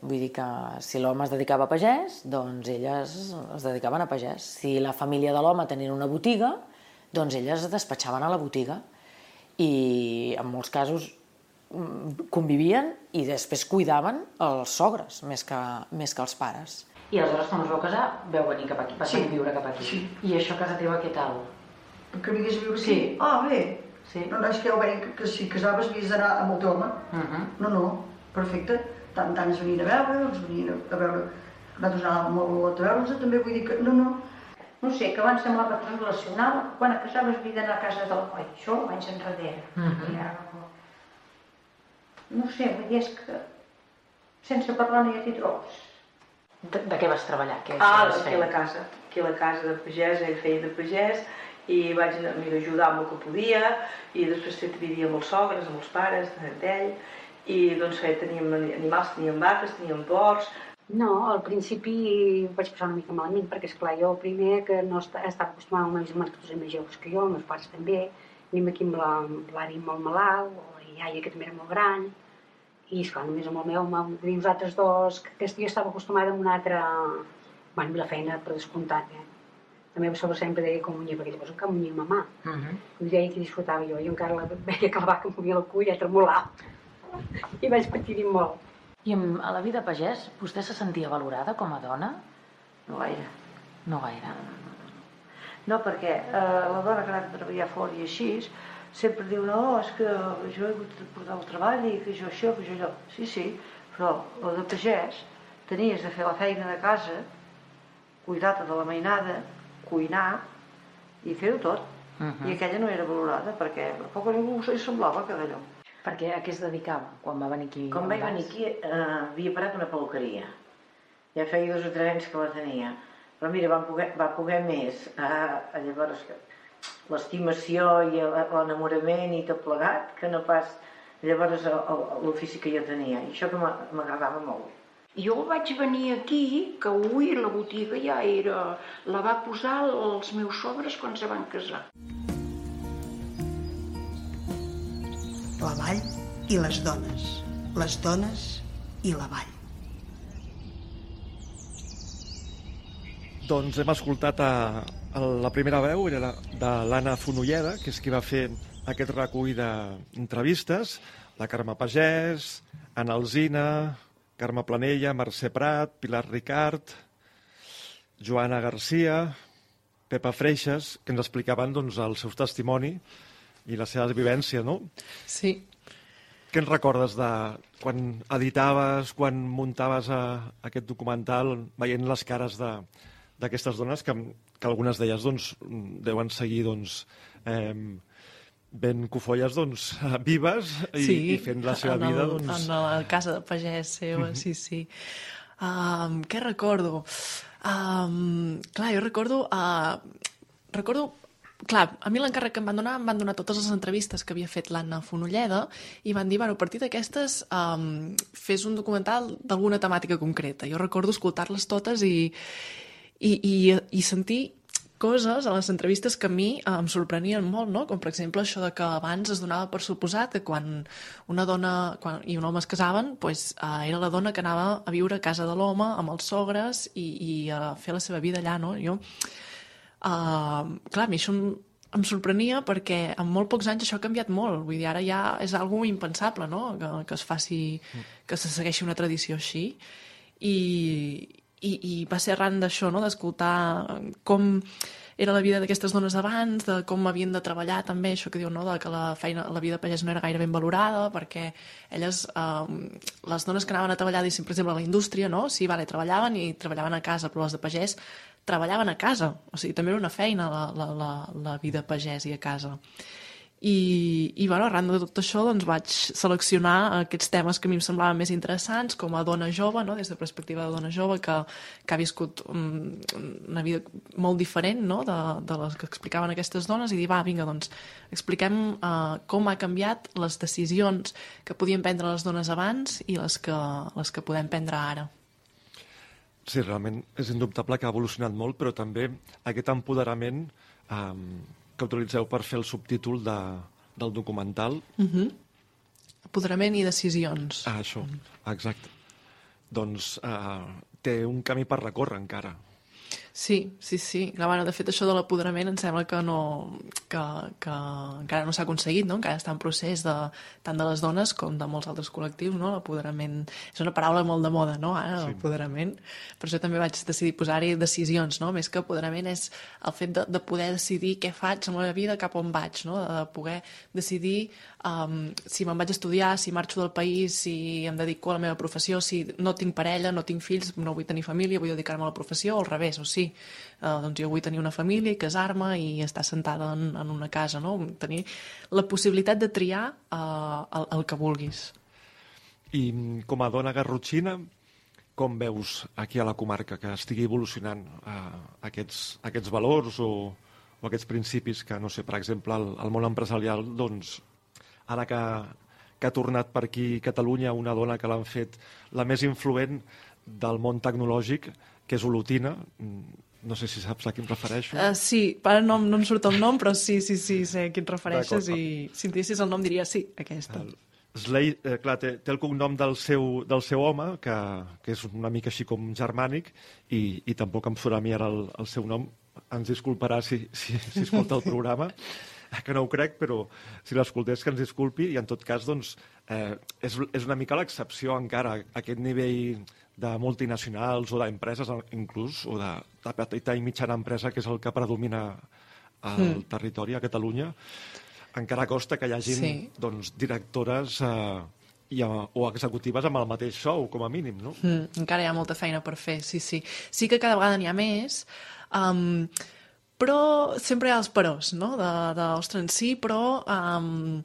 Vull dir que si l'home es dedicava a pagès, doncs elles es dedicaven a pagès. Si la família de l'home tenia una botiga, doncs elles es despatxaven a la botiga. I en molts casos mm, convivien i després cuidaven els sogres més que, més que els pares. I aleshores, quan us vau casar, veu venir cap aquí, vas Sí. venir a viure cap aquí. Sí. I això a casa teva què tal? Que vingués a viure aquí? Sí. Ah, bé. Sí. No, no, és que ja ho veiem que, que si casaves havies d'anar amb el teu home. Uh -huh. No, no, perfecte. Tant, tant ens venien a veure, ens venien a veure... Nosaltres anàvem molt a veure-nos, també vull dir que... No, no. No sé, que abans semblava que es relacionava quan et casaves havia d'anar a casa del coi. Això anys enrere. Mhm. I ara, no sé, vull dir, és que sense parlar no hi ha t'hi trobes. De, de què vas treballar? Què, Ah, vas aquí a la casa. Aquí a la casa de pagès, ell feia de pagès, i vaig anar ajudar amb el que podia, i després vivia amb els sogres, amb els pares d'ell, i doncs feia, teníem animals, teníem vaques, teníem porcs, No, al principi vaig passar una mica malament, perquè, és clar jo primer que no est- estava acostumada amb els meus que més joves que jo, els meus pares també, venim aquí amb la- l'avi molt malalt, o la iaia que també era molt gran, i esclar, només amb el meu, amb, dir, nosaltres dos, que jo estava acostumada amb una altra... Bueno, la feina per descomptat, eh? La meva sogra sempre deia com munyia, perquè llavors encara munyia mamà. Uh -huh. I deia que disfrutava jo, jo encara la veia que la vaca movia i ja tremolava. I vaig patir molt. I a la vida pagès, vostè se sentia valorada com a dona? no gaire. No gaire. No, perquè eh, la dona que ha anat a treballar fora i així, sempre diu, no, és que jo he hagut de portar el treball i que jo això, que jo allò. Sí, sí, però la de pagès tenies de fer la feina de casa, cuidar-te de la mainada, cuinar i fer-ho tot. Mhm. I aquella no era valorada perquè tampoc a ningú se li semblava que d'allò. Perquè a què es dedicava quan va venir aquí? Quan vaig venir aquí eh, havia parat una peluqueria. Ja feia dos o tres anys que la tenia. Però mira, va poder, va poder més. Eh, llavors, que l'estimació i el- l'enamorament i tot plegat, que no pas llavors l'ofici que jo tenia. I això que m'a- m'agradava molt. Jo vaig venir aquí, que avui la botiga ja era... La va posar els meus sobres quan se van casar. La vall i les dones. Les dones i la vall. Doncs hem escoltat a, a la primera veu, era de l'Anna Fonolleda, que és qui va fer aquest recull d'entrevistes, la Carme Pagès, Anna Alzina, Carme Planella, Mercè Prat, Pilar Ricard, Joana Garcia, Pepa Freixas, que ens explicaven doncs, el seu testimoni i la seva vivència, no? Sí. Què en recordes de quan editaves, quan muntaves a, aquest documental, veient les cares d'aquestes dones que, que algunes d'elles doncs, deuen seguir doncs, eh, ben cofolles doncs, vives i, sí, i fent la seva en el, vida. Doncs... En la casa de pagès seva, Mhm. sí, sí. Um, què recordo? Um, clar, jo recordo... Uh, recordo Clar, a mi l'encàrrec que em van donar, em van donar totes les entrevistes que havia fet l'Anna Fonolleda i van dir, bueno, a partir d'aquestes um, fes un documental d'alguna temàtica concreta. Jo recordo escoltar-les totes i, i, i, i sentir coses a les entrevistes que a mi eh, em sorprenien molt, no? com per exemple això de que abans es donava per suposat que quan una dona quan, i un home es casaven pues, eh, era la dona que anava a viure a casa de l'home amb els sogres i, i a fer la seva vida allà. No? Jo, uh, clar, a mi això em, em sorprenia perquè en molt pocs anys això ha canviat molt. Vull dir, ara ja és algo impensable, no?, que, que es faci, que se segueixi una tradició així. I, i, i va ser arran d'això, no?, d'escoltar com era la vida d'aquestes dones abans, de com havien de treballar també, això que diu, no?, de que la feina, la vida de pagès no era gaire ben valorada, perquè elles, eh, les dones que anaven a treballar, diguéssim, per exemple, a la indústria, no?, sí, vale, treballaven i treballaven a casa, però les de pagès treballaven a casa, o sigui, també era una feina la, la, la, la vida pagès i a casa. I, i bueno, arran de tot això doncs, vaig seleccionar aquests temes que a mi em semblaven més interessants, com a dona jove, no? des de perspectiva de dona jove, que, que ha viscut um, una vida molt diferent no? de, de les que explicaven aquestes dones, i dir, va, vinga, doncs, expliquem uh, com ha canviat les decisions que podien prendre les dones abans i les que, les que podem prendre ara. Sí, realment és indubtable que ha evolucionat molt, però també aquest empoderament eh, que utilitzeu per fer el subtítol de, del documental. Uh -huh. Apoderament i decisions. Ah, això, exacte. Doncs eh, té un camí per recórrer encara. Sí, sí, sí. Clar, bueno, de fet, això de l'apoderament em sembla que, no, que, que encara no s'ha aconseguit, no? encara està en procés de, tant de les dones com de molts altres col·lectius. No? L'apoderament és una paraula molt de moda, no? ara, sí. l'apoderament. Per això també vaig decidir posar-hi decisions, no? més que apoderament és el fet de, de poder decidir què faig amb la meva vida, cap on vaig, no? de poder decidir um, si me'n vaig a estudiar, si marxo del país, si em dedico a la meva professió, si no tinc parella, no tinc fills, no vull tenir família, vull dedicar-me a la professió, o al revés, o sí, uh, doncs jo vull tenir una família i casar-me i estar sentada en, en una casa, no? Tenir la possibilitat de triar uh, el, el que vulguis. I mm, com a dona garrotxina, com veus aquí a la comarca que estigui evolucionant uh, aquests, aquests valors o, o aquests principis que, no sé, per exemple, el, el món empresarial, doncs, ara que, que ha tornat per aquí Catalunya una dona que l'han fet la més influent del món tecnològic, que és Olotina, no sé si saps a qui em refereixo. Uh, sí, ara no, no em surt el nom, però sí, sí, sí, sé a qui et refereixes i si em diguessis el nom diria sí, aquesta. El Slay, eh, clar, té, té el cognom del seu, del seu home, que, que és una mica així com germànic, i, i tampoc em surt a mi ara el, el seu nom. Ens disculparà si, si, si escolta el programa, que no ho crec, però si l'escoltés que ens disculpi, i en tot cas, doncs, eh, és, és una mica l'excepció encara, aquest nivell de multinacionals o d'empreses inclús, o de, de petita i mitjana empresa, que és el que predomina al mm. territori, a Catalunya, encara costa que hi hagi sí. doncs, directores eh, i, o executives amb el mateix sou, com a mínim, no? Mm, encara hi ha molta feina per fer, sí, sí. Sí que cada vegada n'hi ha més, um, però sempre hi ha els perós, no? De, de ostres, sí, però um,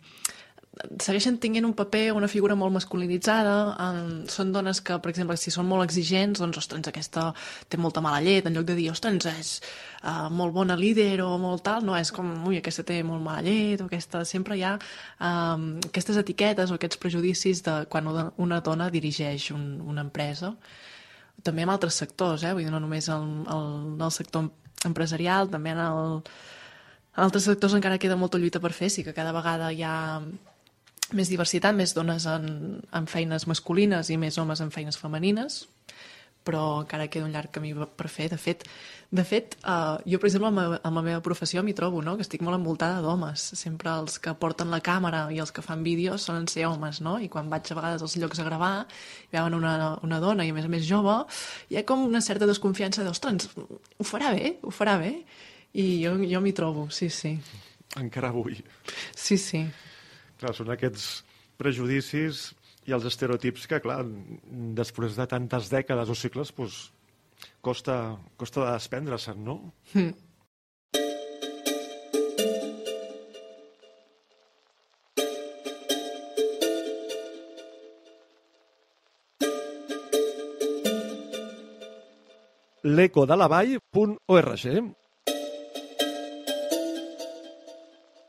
segueixen tenint un paper, una figura molt masculinitzada, um, són dones que, per exemple, si són molt exigents, doncs, ostres, aquesta té molta mala llet, en lloc de dir, ostres, és uh, molt bona líder o molt tal, no, és com, ui, aquesta té molt mala llet, o aquesta... Sempre hi ha um, aquestes etiquetes o aquests prejudicis de quan una dona dirigeix un, una empresa, també en altres sectors, eh? vull dir, no només en el, el sector empresarial, també en el, en altres sectors encara queda molta lluita per fer, sí que cada vegada hi ha més diversitat, més dones en, en feines masculines i més homes en feines femenines, però encara queda un llarg camí per fer. De fet, de fet uh, jo, per exemple, amb, amb la meva professió m'hi trobo, no? que estic molt envoltada d'homes. Sempre els que porten la càmera i els que fan vídeos solen ser homes, no? I quan vaig a vegades als llocs a gravar i veuen una, una dona i a més a més jove, hi ha com una certa desconfiança d'ostres, ho farà bé, ho farà bé. I jo, jo m'hi trobo, sí, sí. Encara avui. Sí, sí. Clar, són aquests prejudicis i els estereotips que, clar, després de tantes dècades o cicles, doncs, costa, costa de desprendre-se'n, no? Mm. l'ecodelavall.org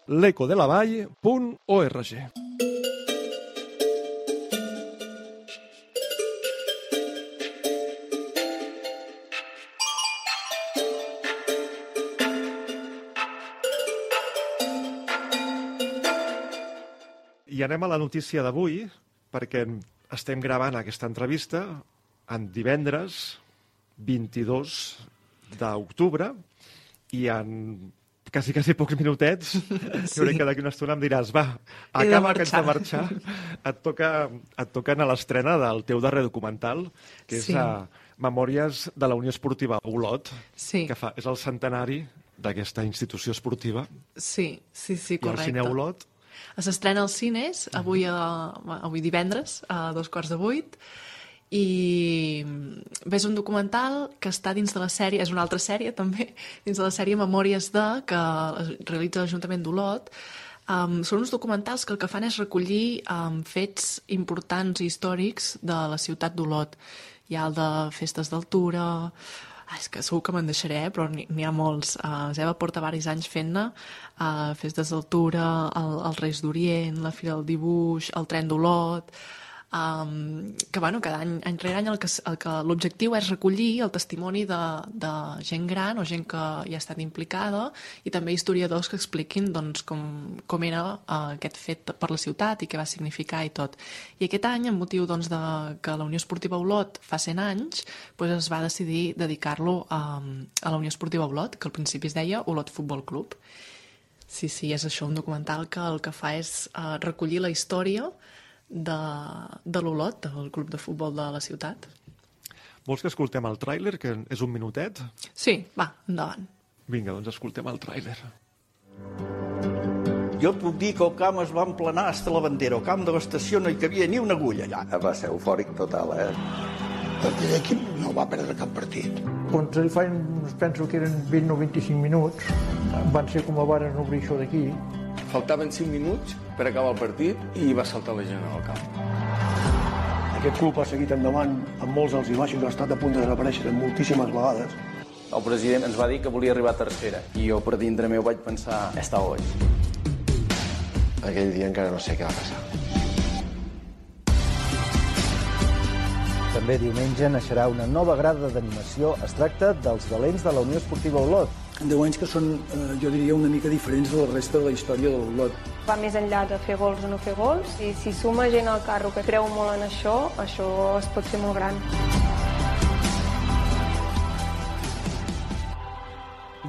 l'ecodelavall.org. I anem a la notícia d'avui, perquè estem gravant aquesta entrevista en divendres 22 d'octubre i en quasi, quasi pocs minutets, sí. jo crec que d'aquí una estona em diràs, va, acaba que ets de marxar. Et toca, et toca anar a l'estrena del teu darrer documental, que és sí. a Memòries de la Unió Esportiva Olot, sí. que fa, és el centenari d'aquesta institució esportiva. Sí, sí, sí, correcte. I el Cine Olot. S'estrena als cines avui, a, avui divendres a dos quarts de vuit i ves un documental que està dins de la sèrie, és una altra sèrie també, dins de la sèrie Memòries de, que realitza l'Ajuntament d'Olot. Um, són uns documentals que el que fan és recollir um, fets importants i històrics de la ciutat d'Olot. Hi ha el de festes d'altura, Ah, és que segur que me'n deixaré, eh? però n'hi ha molts. Uh, Zeba porta varis anys fent-ne, uh, festes d'altura, el, el Reis d'Orient, la Fira del Dibuix, el Tren d'Olot, um, que, bueno, cada any, any rere any el que, el que l'objectiu és recollir el testimoni de, de gent gran o gent que hi ha estat implicada i també historiadors que expliquin doncs, com, com era uh, aquest fet per la ciutat i què va significar i tot. I aquest any, amb motiu doncs, de que la Unió Esportiva Olot fa 100 anys, doncs es va decidir dedicar-lo a, a la Unió Esportiva Olot, que al principi es deia Olot Futbol Club. Sí, sí, és això, un documental que el que fa és uh, recollir la història de, de l'Olot, del club de futbol de la ciutat. Vols que escoltem el tràiler, que és un minutet? Sí, va, endavant. Vinga, doncs escoltem el tràiler. Jo et puc dir que el camp es va emplenar hasta la bandera. El camp de l'estació no hi cabia ni una agulla allà. Va ser eufòric total, eh? Perquè l'equip no va perdre cap partit. Contra el Fine, penso que eren 20 o 25 minuts. Van ser com a varen obrir això d'aquí. Faltaven 5 minuts per acabar el partit i va saltar la gent al camp. Aquest club ha seguit endavant amb molts alts i baixos, ha estat a punt de desaparèixer moltíssimes vegades. El president ens va dir que volia arribar a tercera i jo per dintre meu vaig pensar, està hoy. Aquell dia encara no sé què va passar. També diumenge naixerà una nova grada d'animació. Es tracta dels valents de la Unió Esportiva Olot. En 10 anys que són, eh, jo diria, una mica diferents de la resta de la història de l'Olot. Va més enllà de fer gols o no fer gols, i si suma gent al carro que creu molt en això, això es pot fer molt gran.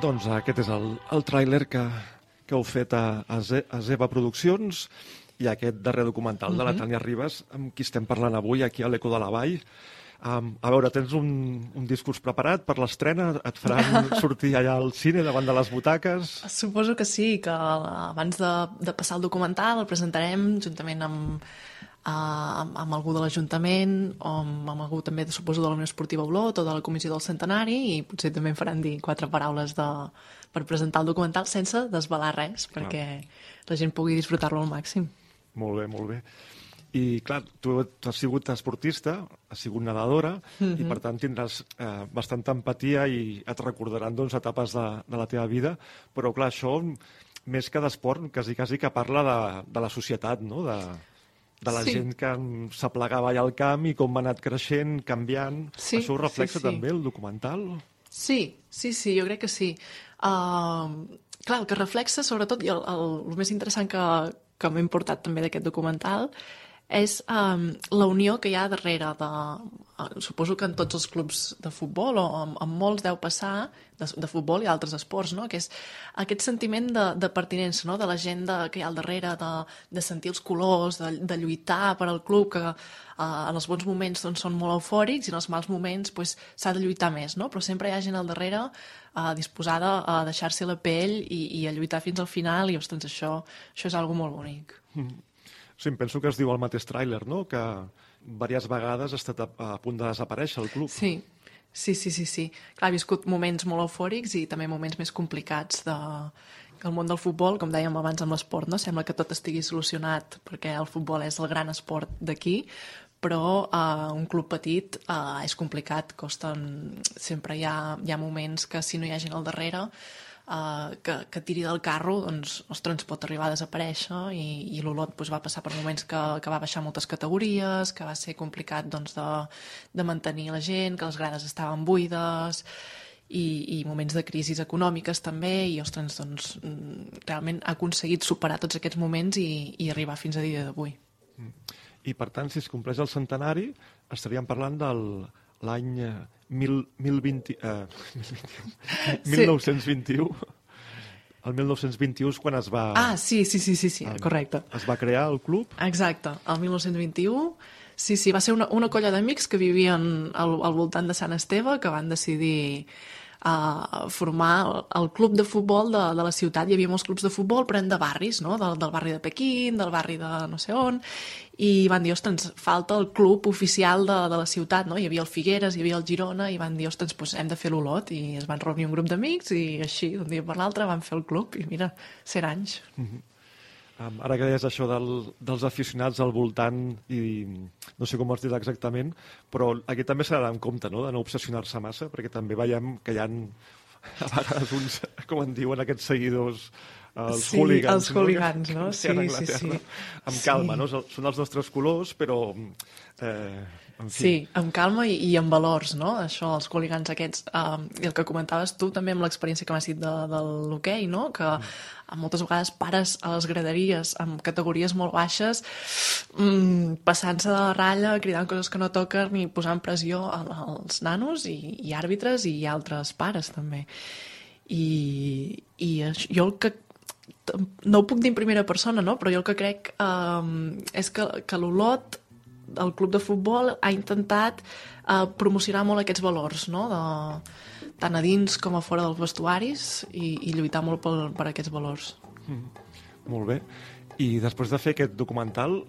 Doncs aquest és el, el tràiler que, que heu fet a, a, Ze, a Zeba Produccions i aquest darrer documental de la Mhm. Tània Ribas, amb qui estem parlant avui aquí a l'Eco de la Vall. Um, a veure, tens un, un discurs preparat per l'estrena? Et faran sortir allà al cine davant de les butaques? Suposo que sí, que abans de, de passar el documental el presentarem juntament amb, uh, amb, amb algú de l'Ajuntament o amb, amb algú també, suposo, de la Unió Esportiva Olot o de la Comissió del Centenari i potser també faran dir quatre paraules de, per presentar el documental sense desvelar res, perquè la gent pugui disfrutar-lo al màxim. Molt bé, molt bé. I, clar, tu, has sigut esportista, has sigut nedadora, i Mhm. per tant tindràs eh, bastanta empatia i et recordaran doncs, etapes de, de la teva vida, però, clar, això, més que d'esport, quasi, quasi que parla de, de la societat, no?, de, de la Sí. gent que s'aplegava allà al camp i com ha anat creixent, canviant. Sí, Això ho reflexa sí, sí. també el documental? Sí, sí, sí, jo crec que sí. Uh, clar, el que reflexa, sobretot, i el, el, el més interessant que, que m'he importat també d'aquest documental, és um, la unió que hi ha darrere de... Uh, suposo que en tots els clubs de futbol, o en, en molts deu passar, de, de futbol i altres esports, no? que és aquest sentiment de, de pertinença, no? de la gent de, que hi ha al darrere, de, de sentir els colors, de, de lluitar per al club, que uh, en els bons moments doncs, són molt eufòrics i en els mals moments pues, s'ha de lluitar més, no? però sempre hi ha gent al darrere uh, disposada a deixar-se la pell i, i a lluitar fins al final i ostres, això, això és algo molt bonic. Mm. Sí, penso que es diu el mateix tràiler, no?, que diverses vegades ha estat a, a punt de desaparèixer el club. Sí, sí, sí, sí, sí. Clar, he viscut moments molt eufòrics i també moments més complicats de, el món del futbol, com dèiem abans amb l'esport, no? sembla que tot estigui solucionat perquè el futbol és el gran esport d'aquí, però uh, un club petit uh, és complicat, costen... Sempre hi ha, hi ha moments que si no hi ha gent al darrere uh, que, que tiri del carro, doncs, ostres, ens pot arribar a desaparèixer i, i l'Olot doncs, va passar per moments que, que va baixar moltes categories, que va ser complicat doncs, de, de mantenir la gent, que les grades estaven buides, i, i moments de crisis econòmiques també, i ostres, doncs, mm, realment ha aconseguit superar tots aquests moments i, i arribar fins a dia d'avui. I, per tant, si es compleix el centenari, estaríem parlant del l'any eh, mil, 1020, eh, 1021, Sí. 1921. El 1921 és quan es va... Ah, sí, sí, sí, sí, sí correcte. Es va crear el club. Exacte, el 1921. Sí, sí, va ser una, una colla d'amics que vivien al, al voltant de Sant Esteve que van decidir uh, formar el, club de futbol de, de la ciutat. Hi havia molts clubs de futbol, però de barris, no? Del, del barri de Pequín, del barri de no sé on, i van dir, ostres, falta el club oficial de, de la ciutat, no? Hi havia el Figueres, hi havia el Girona, i van dir, ostres, doncs hem de fer l'Olot, i es van reunir un grup d'amics, i així, d'un dia per l'altre, van fer el club, i mira, 100 anys. Mhm. Um, ara que deies això del, dels aficionats al voltant i no sé com ho has dit exactament, però aquí també s'ha d'anar en compte, no?, de no obsessionar-se massa, perquè també veiem que hi ha a vegades uns, com en diuen aquests seguidors els Sí, hooligans. els hooligans, no? Que Sí, sí, sí. Amb Sí. calma, no? Són els nostres colors, però... Eh, en fi. Sí, amb calma i, i amb valors, no? Això, els hooligans aquests. I el que comentaves tu també amb l'experiència que m'has dit de, de l'hoquei, no? Que mm. Moltes vegades pares a les graderies amb categories molt baixes mm, passant-se de la ratlla, cridant coses que no toquen i posant pressió als nanos i, i àrbitres i altres pares també. I, i això, jo el que no ho puc dir en primera persona, no? però jo el que crec um, és que, que l'Olot, el club de futbol, ha intentat uh, promocionar molt aquests valors, no? de, tant a dins com a fora dels vestuaris i, i lluitar molt per, per aquests valors. Mm. Molt bé. I després de fer aquest documental,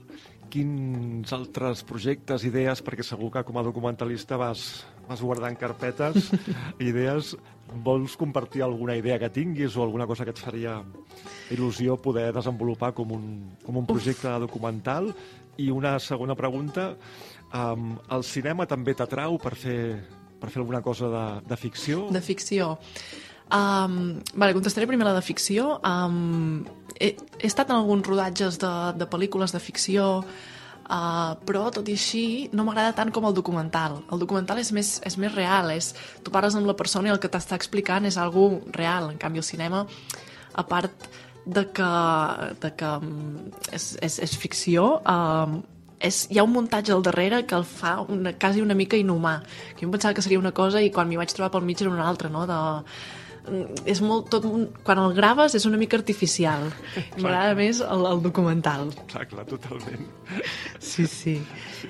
quins altres projectes, idees, perquè segur que com a documentalista vas, vas guardant carpetes, idees, vols compartir alguna idea que tinguis o alguna cosa que et faria il·lusió poder desenvolupar com un, com un projecte Uf. documental? I una segona pregunta, um, el cinema també t'atrau per fer, per fer alguna cosa de, de ficció? De ficció. Um, vale, contestaré primer la de ficció. Um, he, he estat en alguns rodatges de, de pel·lícules de ficció, uh, però tot i així no m'agrada tant com el documental. El documental és més, és més real, és, tu parles amb la persona i el que t'està explicant és algo real. En canvi, el cinema, a part de que, de que um, és, és, és ficció, um, és, hi ha un muntatge al darrere que el fa una, quasi una mica inhumà. Que jo em pensava que seria una cosa i quan m'hi vaig trobar pel mig era una altra, no? De, és molt, tot, quan el graves és una mica artificial. M'agrada més el, el documental. Clar, clar, totalment. Sí, sí.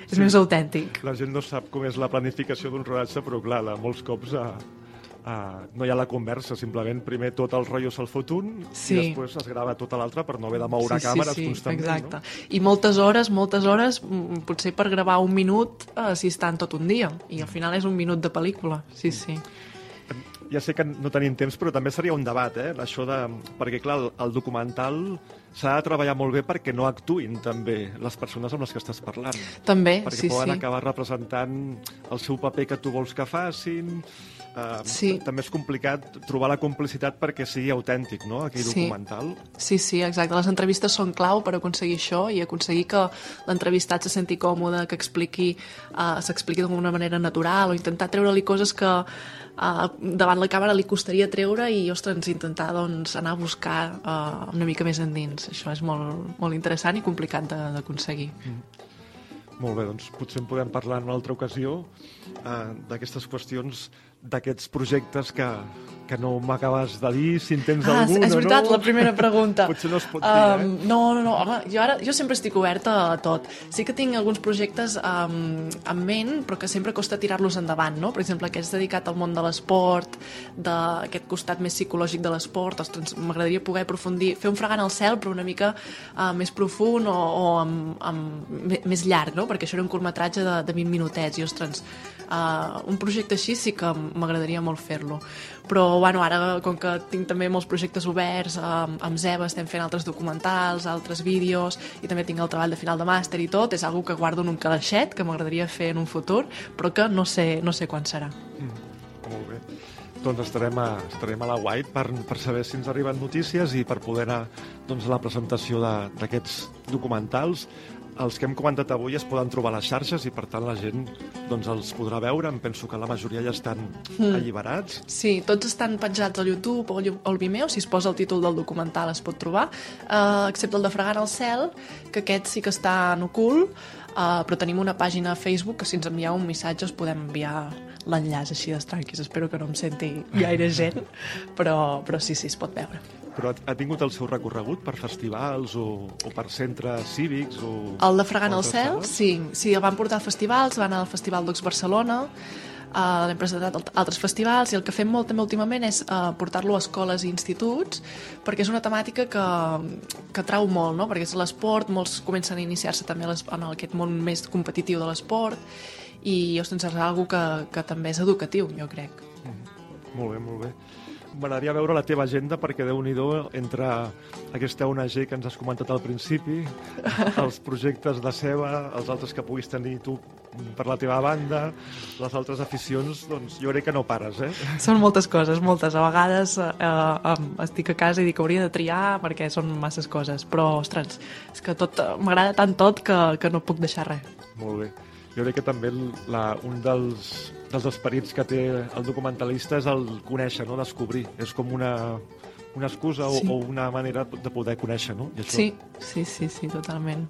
És sí. més autèntic. La gent no sap com és la planificació d'un rodatge, però clar, la, molts cops a, a, no hi ha la conversa, simplement primer tot el rotllo se'l fot un Sí. i després es grava tot l'altre per no haver de moure sí, càmeres sí, sí, constantment. Exacte. I moltes hores, moltes hores, mm, potser per gravar un minut eh, si estan tot un dia. I al final és un minut de pel·lícula. Sí, sí. Ja sé que no tenim temps, però també seria un debat, eh? Això de... Perquè, clar, el, documental s'ha de treballar molt bé perquè no actuïn també les persones amb les que estàs parlant. També, perquè sí, poden sí. acabar representant el seu paper que tu vols que facin. Uh, Sí. També és complicat trobar la complicitat perquè sigui autèntic, no?, aquell Sí. documental. Sí, sí, exacte. Les entrevistes són clau per aconseguir això i aconseguir que l'entrevistat se senti còmode, que expliqui, uh, s'expliqui d'alguna manera natural o intentar treure-li coses que uh, davant la càmera li costaria treure i, ostres, intentar doncs, anar a buscar uh, una mica més endins. Això és molt, molt interessant i complicat de- d'aconseguir. Molt bé, doncs potser en podem parlar en una altra ocasió uh, d'aquestes qüestions, d'aquests projectes que, que no m'acabes de dir, si en tens Ah, algun és veritat, no. la primera pregunta. Potser no es pot dir, eh? Um, no, no, no, home, jo ara jo sempre estic oberta a tot. Sí que tinc alguns projectes um, en ment, però que sempre costa tirar-los endavant, no? Per exemple, aquest dedicat al món de l'esport, d'aquest costat més psicològic de l'esport, ostres, m'agradaria poder aprofundir, fer un fregant al cel, però una mica uh, més profund o, o amb, amb, més llarg, no? Perquè això era un curtmetratge de, de 20 minutets i, ostres, uh, un projecte així sí que m'agradaria molt fer-lo. Però, bueno, ara, com que tinc també molts projectes oberts, amb, amb Zeba estem fent altres documentals, altres vídeos, i també tinc el treball de final de màster i tot, és algo que guardo en un calaixet, que m'agradaria fer en un futur, però que no sé, no sé quan serà. Molt bé. Doncs estarem a, estarem a la White per, per saber si ens arriben notícies i per poder anar doncs, a la presentació d'aquests documentals. Els que hem comentat avui es poden trobar a les xarxes i, per tant, la gent doncs, els podrà veure. Em penso que la majoria ja estan Mm. alliberats. Sí, tots estan penjats al YouTube o al Vimeo, si es posa el títol del documental es pot trobar, uh, excepte el de Fregant al cel, que aquest sí que està en ocult, uh, però tenim una pàgina a Facebook que si ens envieu un missatge us podem enviar l'enllaç així d'estranquis. Espero que no em senti gaire gent, però, però sí, sí, es pot veure. Però ha, tingut el seu recorregut per festivals o, o per centres cívics? O, El de Fregant al altres cel, sales? sí, sí, el van portar a festivals, van al Festival d'Ox Barcelona, uh, l'hem presentat a altres festivals i el que fem molt també últimament és uh, portar-lo a escoles i instituts perquè és una temàtica que, que trau molt, no? perquè és l'esport, molts comencen a iniciar-se també en aquest món més competitiu de l'esport i ostres, és una que, que també és educatiu, jo crec. Molt bé, molt bé. M'agradaria veure la teva agenda perquè, déu nhi entre aquesta ONG que ens has comentat al principi, els projectes de ceba, els altres que puguis tenir tu per la teva banda, les altres aficions, doncs jo crec que no pares, eh? Són moltes coses, moltes. A vegades eh, eh, estic a casa i dic que hauria de triar perquè són masses coses, però, ostres, és que tot m'agrada tant tot que, que no puc deixar res. Molt bé. Jo crec que també la, un dels, dels esperits que té el documentalista és el conèixer, no? descobrir. És com una, una excusa sí. o, o una manera de poder conèixer, no? I això... Sí, sí, sí, sí, totalment.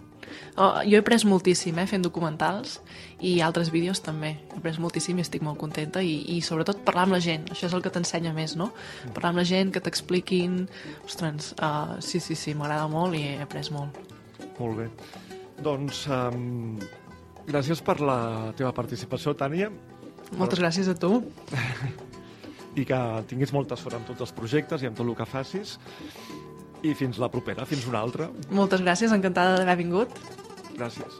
Oh, jo he après moltíssim eh, fent documentals i altres vídeos també. He après moltíssim i estic molt contenta i, i sobretot parlar amb la gent. Això és el que t'ensenya més, no? Mm. Parlar amb la gent, que t'expliquin... Ostres, uh, sí, sí, sí, m'agrada molt i he après molt. Molt bé. Doncs um, gràcies per la teva participació, Tània. Moltes gràcies a tu. I que tinguis molta sort amb tots els projectes i amb tot el que facis. I fins la propera, fins una altra. Moltes gràcies, encantada d'haver vingut. Gràcies.